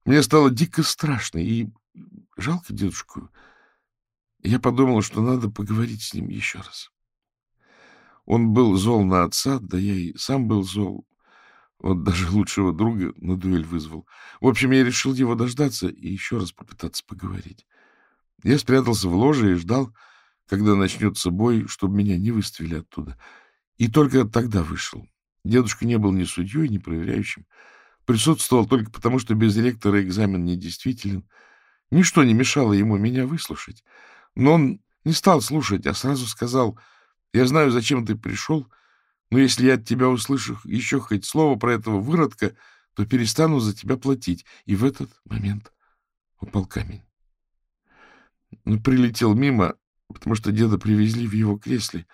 Speaker 2: мне стало дико страшно и жалко дедушку. Я подумал, что надо поговорить с ним еще раз. Он был зол на отца, да я и сам был зол. Вот даже лучшего друга на дуэль вызвал. В общем, я решил его дождаться и еще раз попытаться поговорить. Я спрятался в ложе и ждал, когда начнется бой, чтобы меня не выставили оттуда. И только тогда вышел. Дедушка не был ни судьей, ни проверяющим. Присутствовал только потому, что без ректора экзамен недействителен. Ничто не мешало ему меня выслушать. Но он не стал слушать, а сразу сказал, «Я знаю, зачем ты пришел, но если я от тебя услышу еще хоть слово про этого выродка, то перестану за тебя платить». И в этот момент упал камень. Но прилетел мимо, потому что деда привезли в его кресле.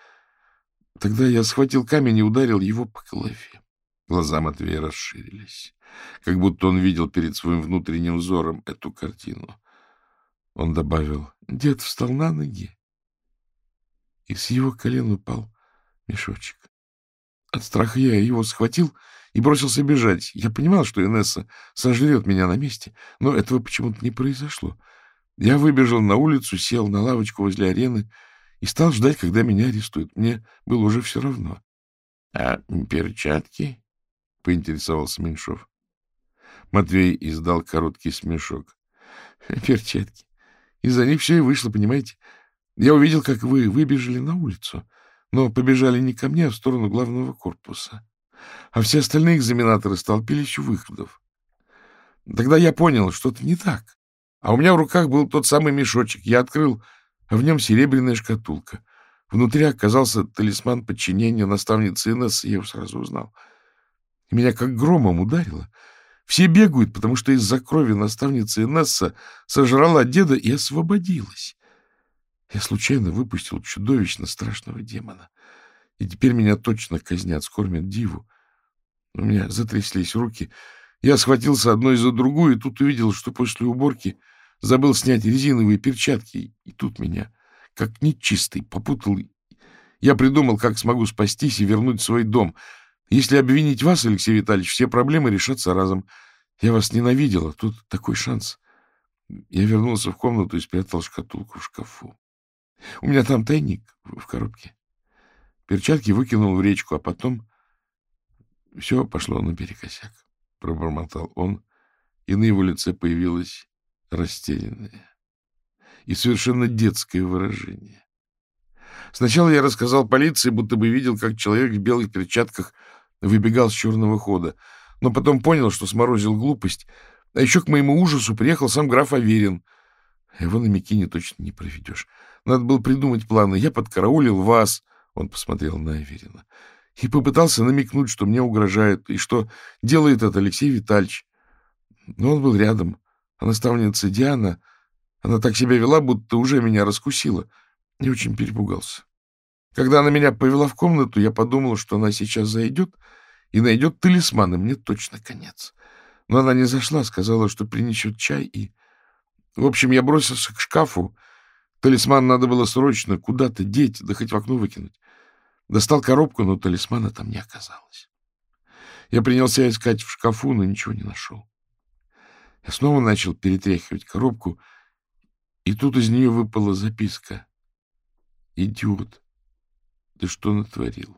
Speaker 2: Тогда я схватил камень и ударил его по голове. Глаза Матвея расширились, как будто он видел перед своим внутренним взором эту картину. Он добавил, дед встал на ноги, и с его колен упал мешочек. От страха я его схватил и бросился бежать. Я понимал, что Инесса сожрет меня на месте, но этого почему-то не произошло. Я выбежал на улицу, сел на лавочку возле арены и стал ждать, когда меня арестуют. Мне было уже все равно. — А перчатки? — поинтересовался Меньшов. Матвей издал короткий смешок. — Перчатки. Из-за них все и вышло, понимаете? Я увидел, как вы выбежали на улицу, но побежали не ко мне, а в сторону главного корпуса. А все остальные экзаменаторы столпились у выходов. Тогда я понял, что-то не так. А у меня в руках был тот самый мешочек. Я открыл, а в нем серебряная шкатулка. Внутри оказался талисман подчинения наставницы Инессы, я его сразу узнал. И меня как громом ударило. Все бегают, потому что из-за крови наставницы Инесса сожрала деда и освободилась. Я случайно выпустил чудовищно страшного демона. И теперь меня точно казнят, скормят диву. У меня затряслись руки — я схватился одной за другую и тут увидел, что после уборки забыл снять резиновые перчатки. И тут меня, как нечистый, попутал. Я придумал, как смогу спастись и вернуть свой дом. Если обвинить вас, Алексей Витальевич, все проблемы решатся разом. Я вас ненавидела, тут такой шанс. Я вернулся в комнату и спрятал шкатулку в шкафу. У меня там тайник в коробке. Перчатки выкинул в речку, а потом все пошло наперекосяк. — пробормотал он, и на его лице появилось растерянное и совершенно детское выражение. Сначала я рассказал полиции, будто бы видел, как человек в белых перчатках выбегал с черного хода, но потом понял, что сморозил глупость, а еще к моему ужасу приехал сам граф Аверин. Его на Микине точно не проведешь. Надо было придумать планы. Я подкараулил вас, — он посмотрел на Аверина, и попытался намекнуть, что мне угрожает, и что делает это Алексей Витальевич. Но он был рядом, а наставница Диана, она так себя вела, будто уже меня раскусила, и очень перепугался. Когда она меня повела в комнату, я подумал, что она сейчас зайдет и найдет талисман, и мне точно конец. Но она не зашла, сказала, что принесет чай, и... В общем, я бросился к шкафу. Талисман надо было срочно куда-то деть, да хоть в окно выкинуть. Достал коробку, но талисмана там не оказалось. Я принялся искать в шкафу, но ничего не нашел. Я снова начал перетряхивать коробку, и тут из нее выпала записка. «Идиот, ты что натворил?»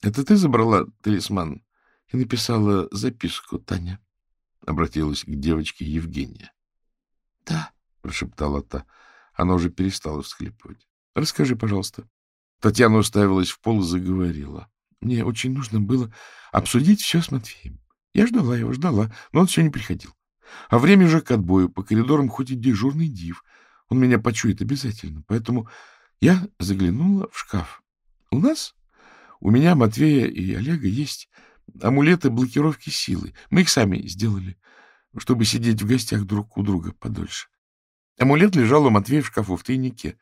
Speaker 2: «Это ты забрала талисман и написала записку, Таня?» Обратилась к девочке Евгения. «Да», — прошептала та. Она уже перестала всхлипывать. «Расскажи, пожалуйста». Татьяна уставилась в пол и заговорила. «Мне очень нужно было обсудить все с Матвеем. Я ждала его, ждала, но он все не приходил. А время уже к отбою, по коридорам ходит дежурный див. Он меня почует обязательно, поэтому я заглянула в шкаф. У нас, у меня, Матвея и Олега есть амулеты блокировки силы. Мы их сами сделали, чтобы сидеть в гостях друг у друга подольше. Амулет лежал у Матвея в шкафу в тайнике.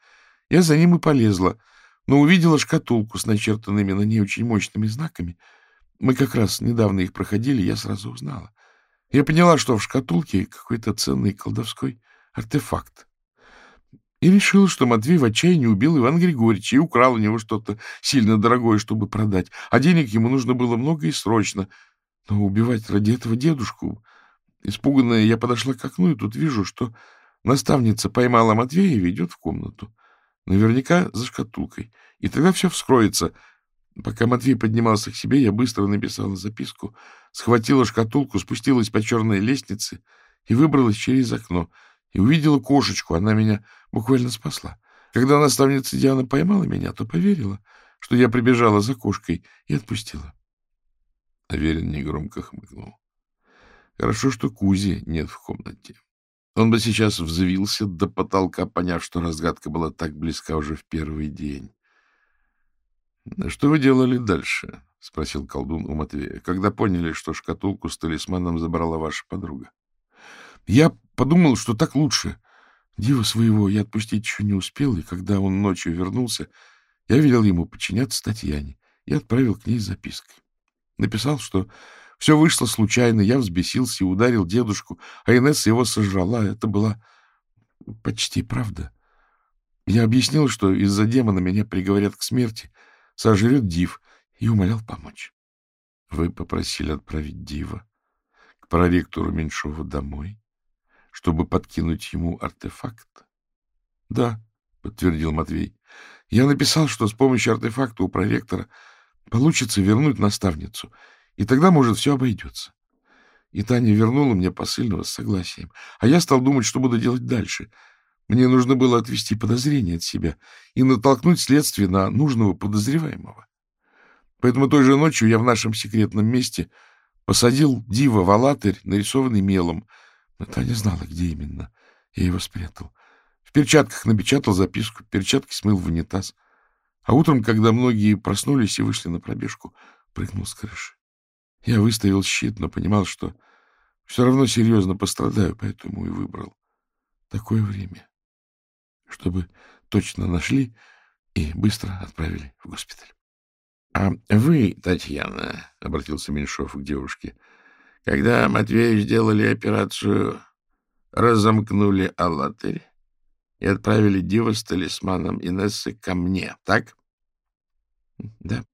Speaker 2: Я за ним и полезла, но увидела шкатулку с начертанными на ней очень мощными знаками. Мы как раз недавно их проходили, я сразу узнала. Я поняла, что в шкатулке какой-то ценный колдовской артефакт. И решила, что Матвей в отчаянии убил Ивана Григорьевича и украл у него что-то сильно дорогое, чтобы продать. А денег ему нужно было много и срочно. Но убивать ради этого дедушку... Испуганная, я подошла к окну и тут вижу, что наставница поймала Матвея и ведет в комнату. Наверняка за шкатулкой. И тогда все вскроется — Пока Матвей поднимался к себе, я быстро написала записку, схватила шкатулку, спустилась по черной лестнице и выбралась через окно. И увидела кошечку, она меня буквально спасла. Когда наставница Диана поймала меня, то поверила, что я прибежала за кошкой и отпустила. Аверин негромко хмыкнул. Хорошо, что Кузи нет в комнате. Он бы сейчас взвился до потолка, поняв, что разгадка была так близка уже в первый день. — Что вы делали дальше? — спросил колдун у Матвея, — когда поняли, что шкатулку с талисманом забрала ваша подруга. — Я подумал, что так лучше. Дива своего я отпустить еще не успел, и когда он ночью вернулся, я велел ему подчиняться Татьяне и отправил к ней запиской. Написал, что все вышло случайно, я взбесился и ударил дедушку, а Инесса его сожрала. Это была почти правда. Я объяснил, что из-за демона меня приговорят к смерти — сожрет Див, и умолял помочь. Вы попросили отправить Дива к проректору Меньшова домой, чтобы подкинуть ему артефакт? — Да, — подтвердил Матвей. — Я написал, что с помощью артефакта у проректора получится вернуть наставницу, и тогда, может, все обойдется. И Таня вернула мне посыльного с согласием. А я стал думать, что буду делать дальше — мне нужно было отвести подозрение от себя и натолкнуть следствие на нужного подозреваемого. Поэтому той же ночью я в нашем секретном месте посадил дива в алатырь, нарисованный мелом. Но Таня знала, где именно. Я его спрятал. В перчатках напечатал записку, перчатки смыл в унитаз. А утром, когда многие проснулись и вышли на пробежку, прыгнул с крыши. Я выставил щит, но понимал, что все равно серьезно пострадаю, поэтому и выбрал такое время чтобы точно нашли и быстро отправили в госпиталь. — А вы, Татьяна, — обратился Меньшов к девушке, — когда Матвею сделали операцию, разомкнули Аллатырь и отправили Дива с талисманом Инессы ко мне, так? — Да.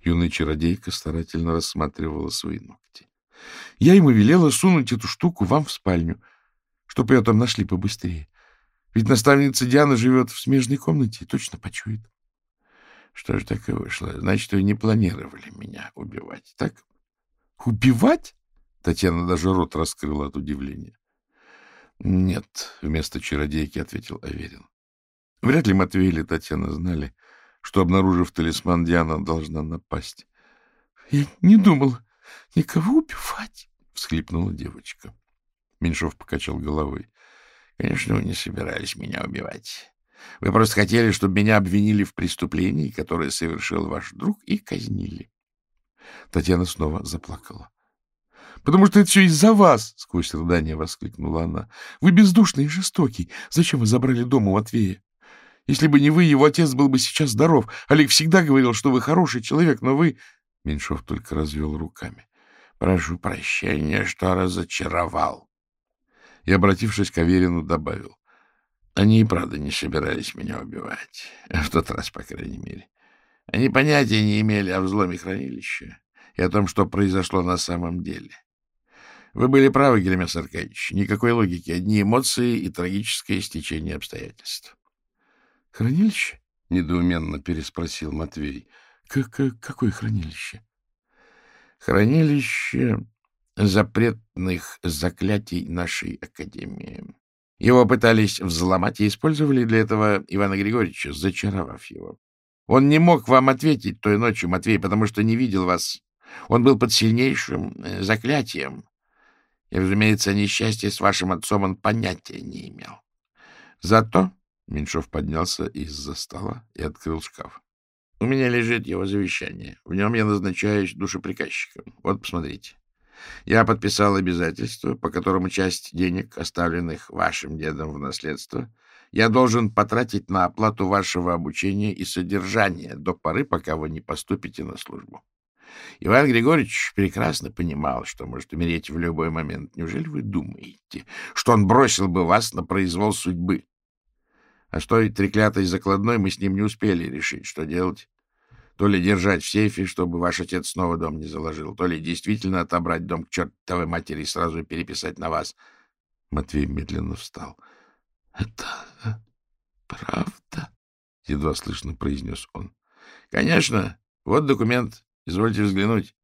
Speaker 2: Юная чародейка старательно рассматривала свои ногти. — Я ему велела сунуть эту штуку вам в спальню, чтобы ее там нашли побыстрее. Ведь наставница Диана живет в смежной комнате и точно почует. Что ж так и вышло? Значит, вы не планировали меня убивать, так? Убивать? Татьяна даже рот раскрыла от удивления. Нет, вместо чародейки ответил Аверин. Вряд ли Матвей или Татьяна знали, что, обнаружив талисман, Диана должна напасть. — Я не думал никого убивать, — всхлипнула девочка. Меньшов покачал головой. Конечно, вы не собирались меня убивать. Вы просто хотели, чтобы меня обвинили в преступлении, которое совершил ваш друг, и казнили. Татьяна снова заплакала. — Потому что это все из-за вас! — сквозь рыдание воскликнула она. — Вы бездушный и жестокий. Зачем вы забрали дом у Матвея? Если бы не вы, его отец был бы сейчас здоров. Олег всегда говорил, что вы хороший человек, но вы Меньшов только развел руками. — Прошу прощения, что разочаровал. И, обратившись к Аверину, добавил. — Они и правда не собирались меня убивать. В тот раз, по крайней мере. Они понятия не имели о взломе хранилища и о том, что произошло на самом деле. Вы были правы, Гермес Аркадьевич. Никакой логики, одни эмоции и трагическое стечение обстоятельств.
Speaker 1: — Хранилище? — недоуменно переспросил Матвей. — Какое хранилище? — Хранилище запретных заклятий нашей Академии. Его пытались взломать и использовали для этого Ивана Григорьевича, зачаровав его. Он не мог вам ответить той ночью, Матвей, потому что не видел вас. Он был под сильнейшим э, заклятием. И, разумеется, несчастье с вашим отцом он понятия не имел. Зато Меньшов поднялся из-за стола и открыл шкаф. — У меня лежит его завещание. В нем я назначаюсь душеприказчиком. Вот, посмотрите. Я подписал обязательство, по которому часть денег, оставленных вашим дедом в наследство, я должен потратить на оплату вашего обучения и содержания до поры, пока вы не поступите на службу. Иван Григорьевич прекрасно понимал, что может умереть в любой момент. Неужели вы думаете, что он бросил бы вас на произвол судьбы? А что и треклятой закладной мы с ним не успели решить, что делать. То ли держать в сейфе, чтобы ваш отец снова дом не заложил, то ли действительно отобрать дом к чертовой матери и сразу переписать на вас. Матвей медленно встал. — Это правда? — едва слышно произнес он. — Конечно. Вот документ. Извольте взглянуть.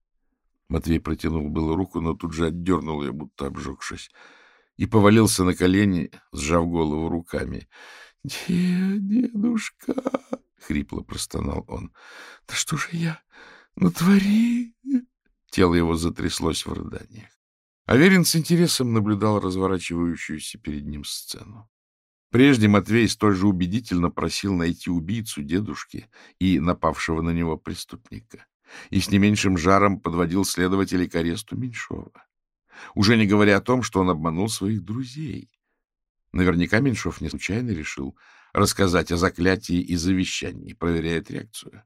Speaker 1: Матвей протянул было руку, но тут же отдернул ее, будто обжегшись, и повалился на колени, сжав голову руками. — Дедушка! — хрипло простонал он. — Да что же я натвори? Тело его затряслось в рыданиях. Аверин с интересом наблюдал разворачивающуюся перед ним сцену. Прежде Матвей столь же убедительно просил найти убийцу дедушки и напавшего на него преступника и с не меньшим жаром подводил следователей к аресту Меньшова. Уже не говоря о том, что он обманул своих друзей. Наверняка Меньшов не случайно решил рассказать о заклятии и завещании, проверяет реакцию.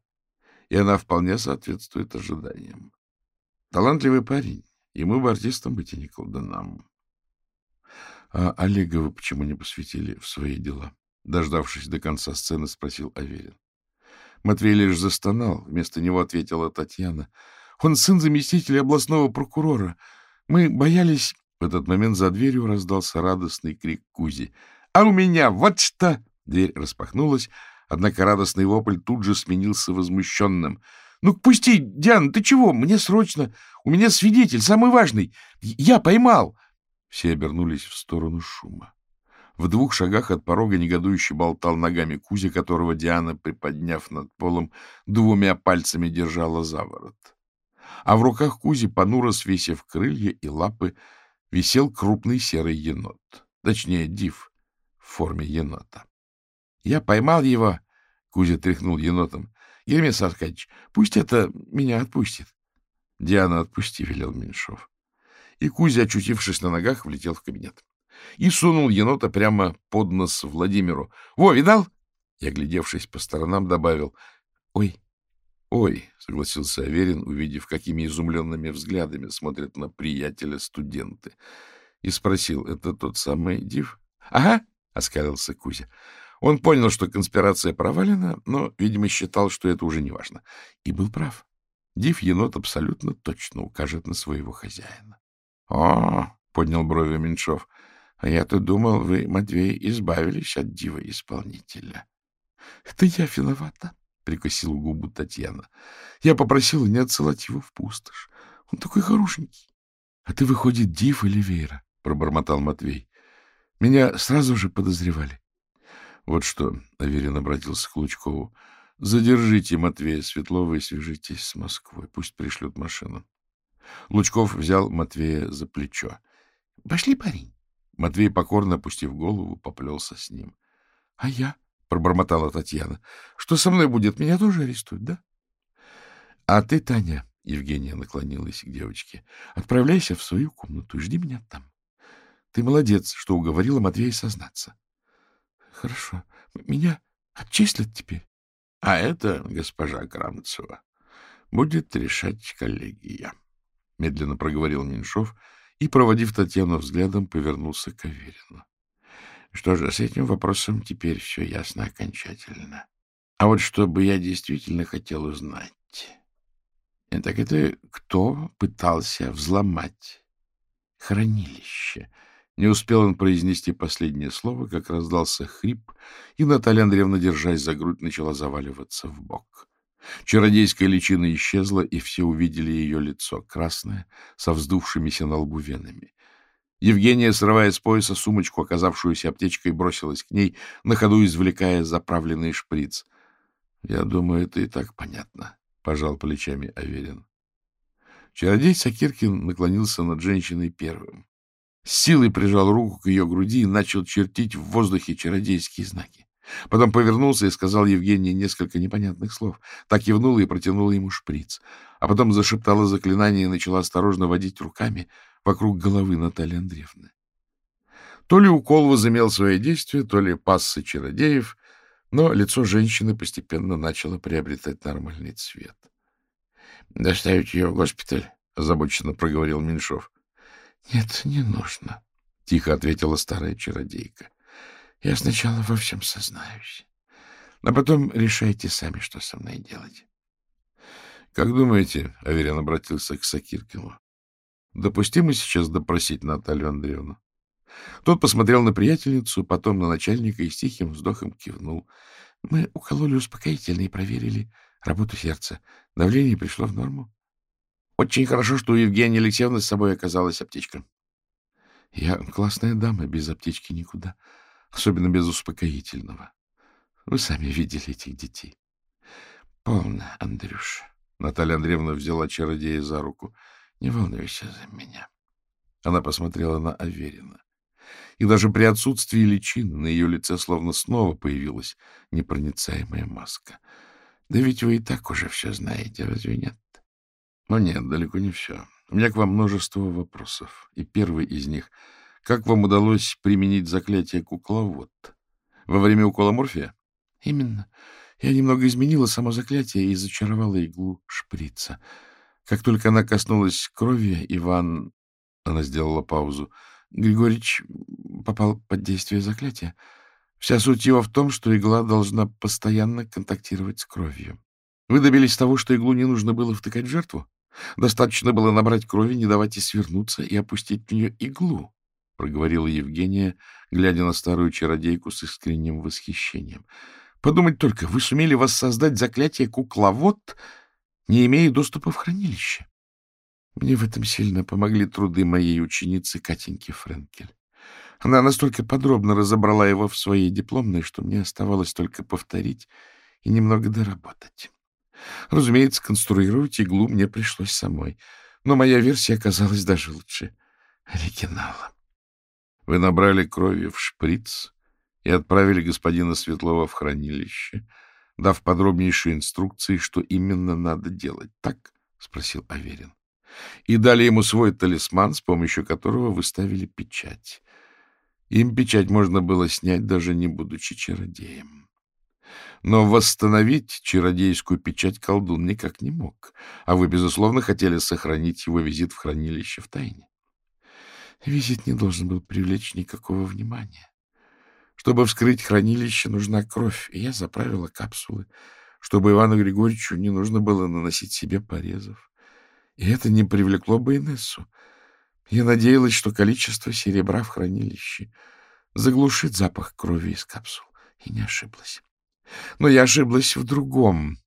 Speaker 1: И она вполне соответствует ожиданиям. Талантливый парень, ему бы артистом быть, и не колдунам. А Олега вы почему не посвятили в свои дела? Дождавшись до конца сцены, спросил Аверин. Матвей лишь застонал. Вместо него ответила Татьяна. — Он сын заместителя областного прокурора. Мы боялись... В этот момент за дверью раздался радостный крик Кузи. — А у меня вот что! Дверь распахнулась, однако радостный вопль тут же сменился возмущенным. — Ну, пусти, Диана, ты чего? Мне срочно. У меня свидетель, самый важный. Я поймал. Все обернулись в сторону шума. В двух шагах от порога негодующе болтал ногами Кузя, которого Диана, приподняв над полом, двумя пальцами держала за ворот. А в руках Кузи, понуро свесив крылья и лапы, висел крупный серый енот. Точнее, див в форме енота. — Я поймал его, — Кузя тряхнул енотом. — Еремес Аркадьевич, пусть это меня отпустит. — Диана, отпусти, — велел Меньшов. И Кузя, очутившись на ногах, влетел в кабинет и сунул енота прямо под нос Владимиру. — Во, видал? И, оглядевшись по сторонам, добавил. — Ой, ой, — согласился Аверин, увидев, какими изумленными взглядами смотрят на приятеля студенты, и спросил, — это тот самый Див? — Ага, — оскалился Кузя. Он понял, что конспирация провалена, но, видимо, считал, что это уже не важно. И был прав. Див енот абсолютно точно укажет на своего хозяина. — О, — поднял брови Меньшов, — А я-то думал, вы, Матвей, избавились от дива-исполнителя. — Это я виновата, — прикусила губу Татьяна. — Я попросила не отсылать его в пустошь. Он такой хорошенький. — А ты, выходит, див или веера? — пробормотал Матвей. — Меня сразу же подозревали. — Вот что, — Аверин обратился к Лучкову, — задержите Матвея Светлова и свяжитесь с Москвой. Пусть пришлют машину. Лучков взял Матвея за плечо. — Пошли, парень. Матвей, покорно опустив голову, поплелся с ним. — А я? — пробормотала Татьяна. — Что со мной будет? Меня тоже арестуют, да? — А ты, Таня, — Евгения наклонилась к девочке, — отправляйся в свою комнату и жди меня там. Ты молодец, что уговорила Матвея сознаться. — Хорошо. Меня отчислят теперь? — А это, госпожа Крамцева, будет решать коллегия, — медленно проговорил Меньшов и, проводив Татьяну взглядом, повернулся к Аверину. Что же, с этим вопросом теперь все ясно окончательно. А вот что бы я действительно хотел узнать, так это кто пытался взломать хранилище? Не успел он произнести последнее слово, как раздался хрип, и Наталья Андреевна, держась за грудь, начала заваливаться в бок. Чародейская личина исчезла, и все увидели ее лицо, красное, со вздувшимися на лбу венами. Евгения, срывая с пояса сумочку, оказавшуюся аптечкой, бросилась к ней, на ходу извлекая заправленный шприц. — Я думаю, это и так понятно, — пожал плечами Аверин. Чародей Сакиркин наклонился над женщиной первым. С силой прижал руку к ее груди и начал чертить в воздухе чародейские знаки. Потом повернулся и сказал Евгении несколько непонятных слов. Так кивнула и протянула ему шприц. А потом зашептала заклинание и начала осторожно водить руками вокруг головы Натальи Андреевны. То ли укол возымел свое действие, то ли пассы чародеев, но лицо женщины постепенно начало приобретать нормальный цвет. — Доставить ее в госпиталь? — озабоченно проговорил Меньшов. — Нет, не нужно, — тихо ответила старая чародейка. — Я сначала во всем сознаюсь, а потом решайте сами, что со мной делать. — Как думаете, — Аверин обратился к Сакиркину, Допустимо сейчас допросить Наталью Андреевну? Тот посмотрел на приятельницу, потом на начальника и с тихим вздохом кивнул. Мы укололи успокоительные и проверили работу сердца. Давление пришло в норму. Очень хорошо, что у Евгении Алексеевны с собой оказалась аптечка. Я классная дама, без аптечки никуда. Особенно без успокоительного. Вы сами видели этих детей. Полно, Андрюш. Наталья Андреевна взяла чародея за руку. Не волнуйся за меня. Она посмотрела на Аверина. И даже при отсутствии личины на ее лице словно снова появилась непроницаемая маска. Да ведь вы и так уже все знаете, разве нет? Но нет, далеко не все. У меня к вам множество вопросов. И первый из них — как вам удалось применить заклятие кукловод? Во время укола морфия? Именно. Я немного изменила само заклятие и зачаровала иглу шприца. Как только она коснулась крови, Иван... Она сделала паузу. Григорьевич попал под действие заклятия. Вся суть его в том, что игла должна постоянно контактировать с кровью. Вы добились того, что иглу не нужно было втыкать в жертву? Достаточно было набрать крови, не давать ей свернуться и опустить в нее иглу, — проговорила Евгения, глядя на старую чародейку с искренним восхищением. — Подумать только, вы сумели воссоздать заклятие кукловод не имея доступа в хранилище. Мне в этом сильно помогли труды моей ученицы Катеньки Френкель. Она настолько подробно разобрала его в своей дипломной, что мне оставалось только повторить и немного доработать. Разумеется, конструировать иглу мне пришлось самой, но моя версия оказалась даже лучше оригинала. Вы набрали крови в шприц и отправили господина Светлова в хранилище — дав подробнейшие инструкции, что именно надо делать. Так? — спросил Аверин. И дали ему свой талисман, с помощью которого выставили печать. Им печать можно было снять, даже не будучи чародеем. Но восстановить чародейскую печать колдун никак не мог, а вы, безусловно, хотели сохранить его визит в хранилище в тайне. Визит не должен был привлечь никакого внимания. Чтобы вскрыть хранилище, нужна кровь, и я заправила капсулы, чтобы Ивану Григорьевичу не нужно было наносить себе порезов. И это не привлекло бы Инессу. Я надеялась, что количество серебра в хранилище заглушит запах крови из капсул, и не ошиблась. Но я ошиблась в другом.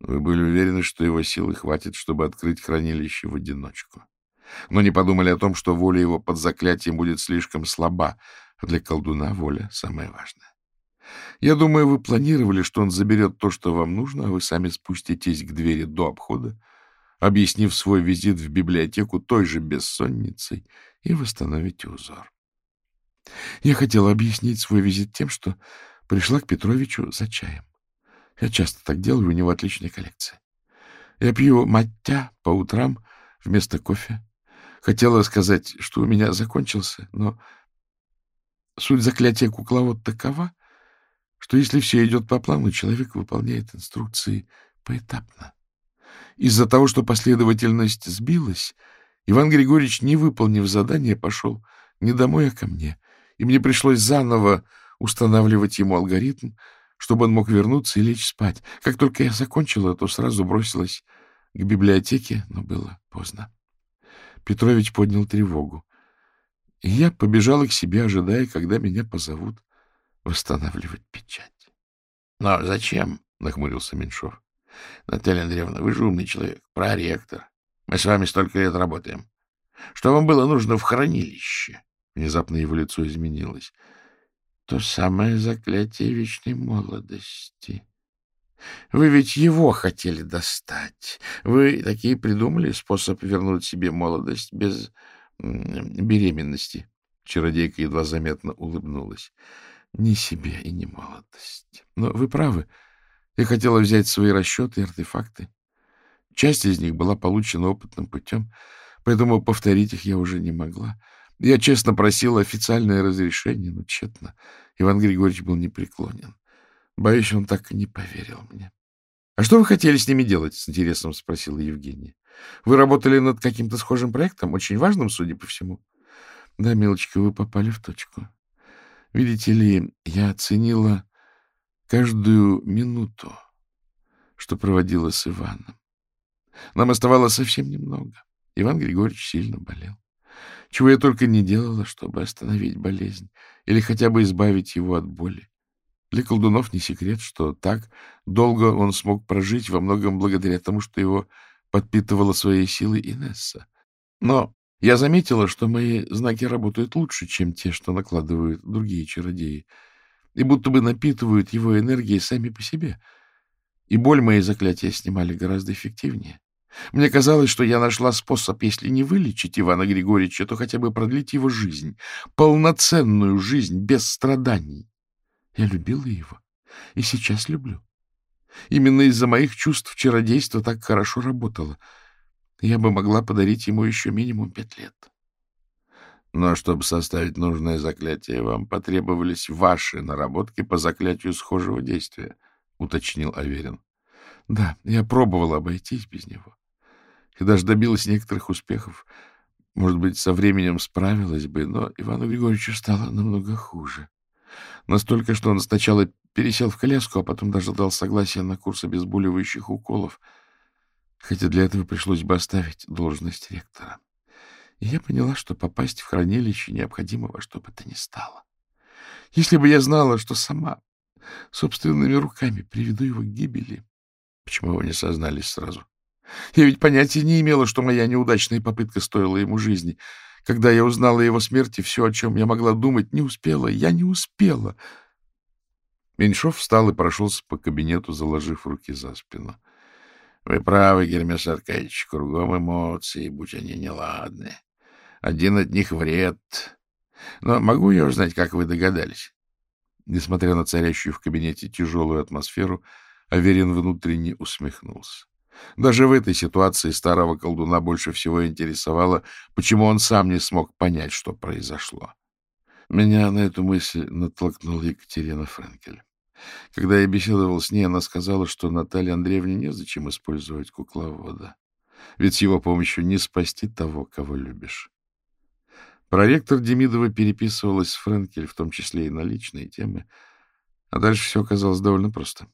Speaker 1: Вы были уверены, что его силы хватит, чтобы открыть хранилище в одиночку. Но не подумали о том, что воля его под заклятием будет слишком слаба, для колдуна воля самое важное. Я думаю, вы планировали, что он заберет то, что вам нужно, а вы сами спуститесь к двери до обхода, объяснив свой визит в библиотеку той же бессонницей, и восстановите узор. Я хотела объяснить свой визит тем, что пришла к Петровичу за чаем. Я часто так делаю, у него отличная коллекция. Я пью маття по утрам вместо кофе. Хотела сказать, что у меня закончился, но Суть заклятия кукловод такова, что если все идет по плану, человек выполняет инструкции поэтапно.
Speaker 2: Из-за того, что последовательность сбилась, Иван Григорьевич, не выполнив задание, пошел не домой, а ко мне, и мне пришлось заново устанавливать ему алгоритм, чтобы он мог вернуться и лечь спать. Как только я закончила, то сразу бросилась к библиотеке, но было поздно. Петрович поднял тревогу. И я побежала к себе, ожидая, когда меня позовут восстанавливать печать.
Speaker 1: — Но зачем? — нахмурился Меньшов. — Наталья Андреевна, вы же умный человек, проректор. Мы с вами столько лет работаем. Что вам было нужно в хранилище?
Speaker 2: Внезапно его лицо изменилось. — То самое заклятие вечной молодости. Вы ведь его хотели достать. Вы такие придумали способ вернуть себе молодость без беременности. Чародейка едва заметно улыбнулась. Ни себе и не молодость. Но вы правы. Я хотела взять свои расчеты и артефакты. Часть из них была получена опытным путем, поэтому повторить их я уже не могла. Я честно просила официальное разрешение, но тщетно. Иван Григорьевич был непреклонен. Боюсь, он так и не поверил мне. — А что вы хотели с ними делать? — с интересом спросила Евгения. — Вы работали над каким-то схожим проектом, очень важным, судя по всему. — Да, милочка, вы попали в точку. Видите ли, я оценила каждую минуту, что проводила с Иваном. Нам оставалось совсем немного. Иван Григорьевич сильно болел. Чего я только не делала, чтобы остановить болезнь или хотя бы избавить его от боли. Для колдунов не секрет, что так долго он смог прожить во многом благодаря тому, что его подпитывала своей силой Инесса. Но я заметила, что мои знаки работают лучше, чем те, что накладывают другие чародеи, и будто бы напитывают его энергией сами по себе. И боль мои заклятия снимали гораздо эффективнее. Мне казалось, что я нашла способ, если не вылечить Ивана Григорьевича, то хотя бы продлить его жизнь, полноценную жизнь, без страданий. Я любила его и сейчас люблю. Именно из-за моих чувств чародейство так хорошо работало. Я бы могла подарить ему еще минимум пять лет. Но чтобы составить нужное заклятие, вам потребовались ваши наработки по заклятию схожего действия, — уточнил Аверин. Да, я пробовала обойтись без него. И даже добилась некоторых успехов. Может быть, со временем справилась бы, но Ивану Григорьевичу стало намного хуже. Настолько, что он сначала пересел в коляску, а потом даже дал согласие на курс обезболивающих уколов, хотя для этого пришлось бы оставить должность ректора. И я поняла, что попасть в хранилище необходимо во что бы то ни стало. Если бы я знала, что сама собственными руками приведу его к гибели... Почему вы не сознались сразу? Я ведь понятия не имела, что моя неудачная попытка стоила ему жизни. Когда я узнала о его смерти, все, о чем я могла думать, не успела. Я не успела. Меньшов встал и прошелся по кабинету, заложив руки за спину. — Вы правы, Гермес Аркадьевич, кругом эмоции, будь они неладны. Один от них вред. Но могу я узнать, как вы догадались? Несмотря на царящую в кабинете тяжелую атмосферу, Аверин внутренне усмехнулся. Даже в этой ситуации старого колдуна больше всего интересовало, почему он сам не смог понять, что произошло. Меня на эту мысль натолкнула Екатерина Френкель. Когда я беседовал с ней, она сказала, что Наталье Андреевне незачем использовать кукловода, ведь с его помощью не спасти того, кого любишь. Проректор Демидова переписывалась с Френкель, в том числе и на личные темы, а дальше все оказалось довольно просто.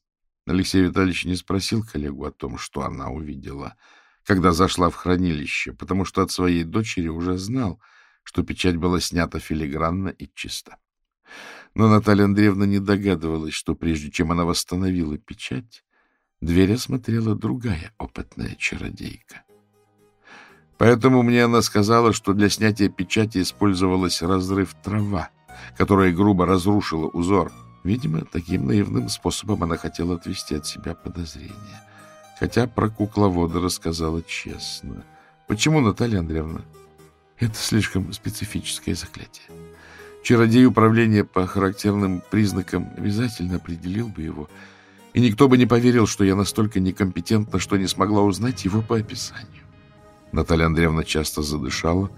Speaker 2: Алексей Витальевич не спросил коллегу о том, что она увидела, когда зашла в хранилище, потому что от своей дочери уже знал, что печать была снята филигранно и чисто. Но Наталья Андреевна не догадывалась, что прежде чем она восстановила печать, дверь осмотрела другая опытная чародейка. Поэтому мне она сказала, что для снятия печати использовалась разрыв трава, которая грубо разрушила узор — Видимо, таким наивным способом она хотела отвести от себя подозрения. Хотя про кукловода рассказала честно. Почему, Наталья Андреевна? Это слишком специфическое заклятие. Чародей управления по характерным признакам обязательно определил бы его, и никто бы не поверил, что я настолько некомпетентна, что не смогла узнать его по описанию. Наталья Андреевна часто задышала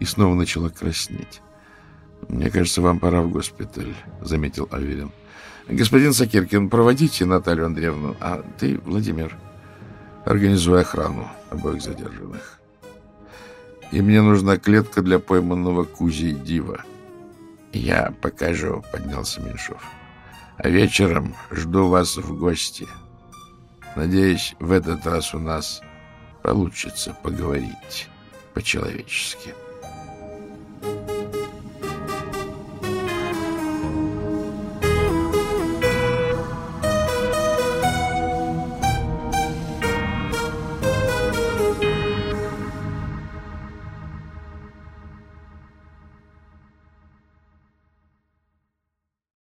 Speaker 2: и снова начала краснеть. — Мне кажется, вам пора в госпиталь, — заметил Аверин. — Господин Сакиркин, проводите Наталью Андреевну. А ты, Владимир,
Speaker 1: Организуй охрану обоих задержанных. И мне нужна клетка для пойманного Кузи Дива. Я покажу, — поднялся Меньшов. А вечером жду вас в гости. Надеюсь, в этот раз у нас получится поговорить по-человечески.